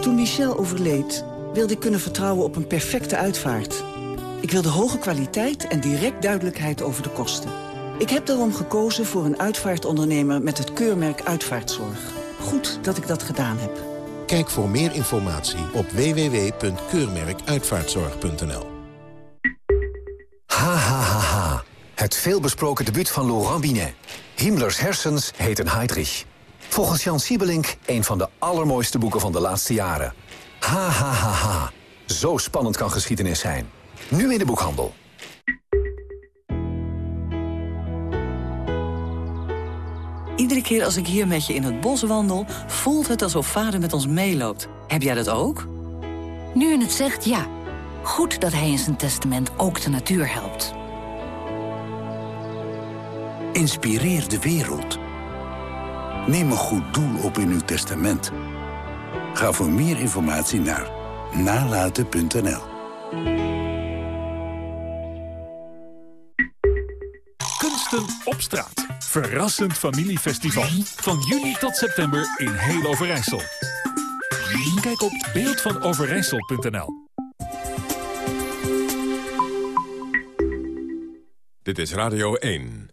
Toen Michel overleed, wilde ik kunnen vertrouwen op een perfecte uitvaart. Ik wilde hoge kwaliteit en direct duidelijkheid over de kosten. Ik heb daarom gekozen voor een uitvaartondernemer met het keurmerk Uitvaartzorg. Goed dat ik dat gedaan heb. Kijk voor meer informatie op www.keurmerkuitvaartzorg.nl Ha, ha, ha, ha. Het veelbesproken debuut van Laurent Binet. Himmlers hersens heten Heydrich. Volgens Jan Siebelink een van de allermooiste boeken van de laatste jaren. Ha, ha, ha, ha. Zo spannend kan geschiedenis zijn. Nu in de boekhandel. Iedere keer als ik hier met je in het bos wandel... voelt het alsof vader met ons meeloopt. Heb jij dat ook? Nu u het zegt, ja. Goed dat hij in zijn testament ook de natuur helpt. Inspireer de wereld. Neem een goed doel op in uw testament. Ga voor meer informatie naar nalaten.nl. Kunsten op straat. Verrassend familiefestival. Van juni tot september in heel Overijssel. Kijk op beeldvanoverijssel.nl. Dit is Radio 1.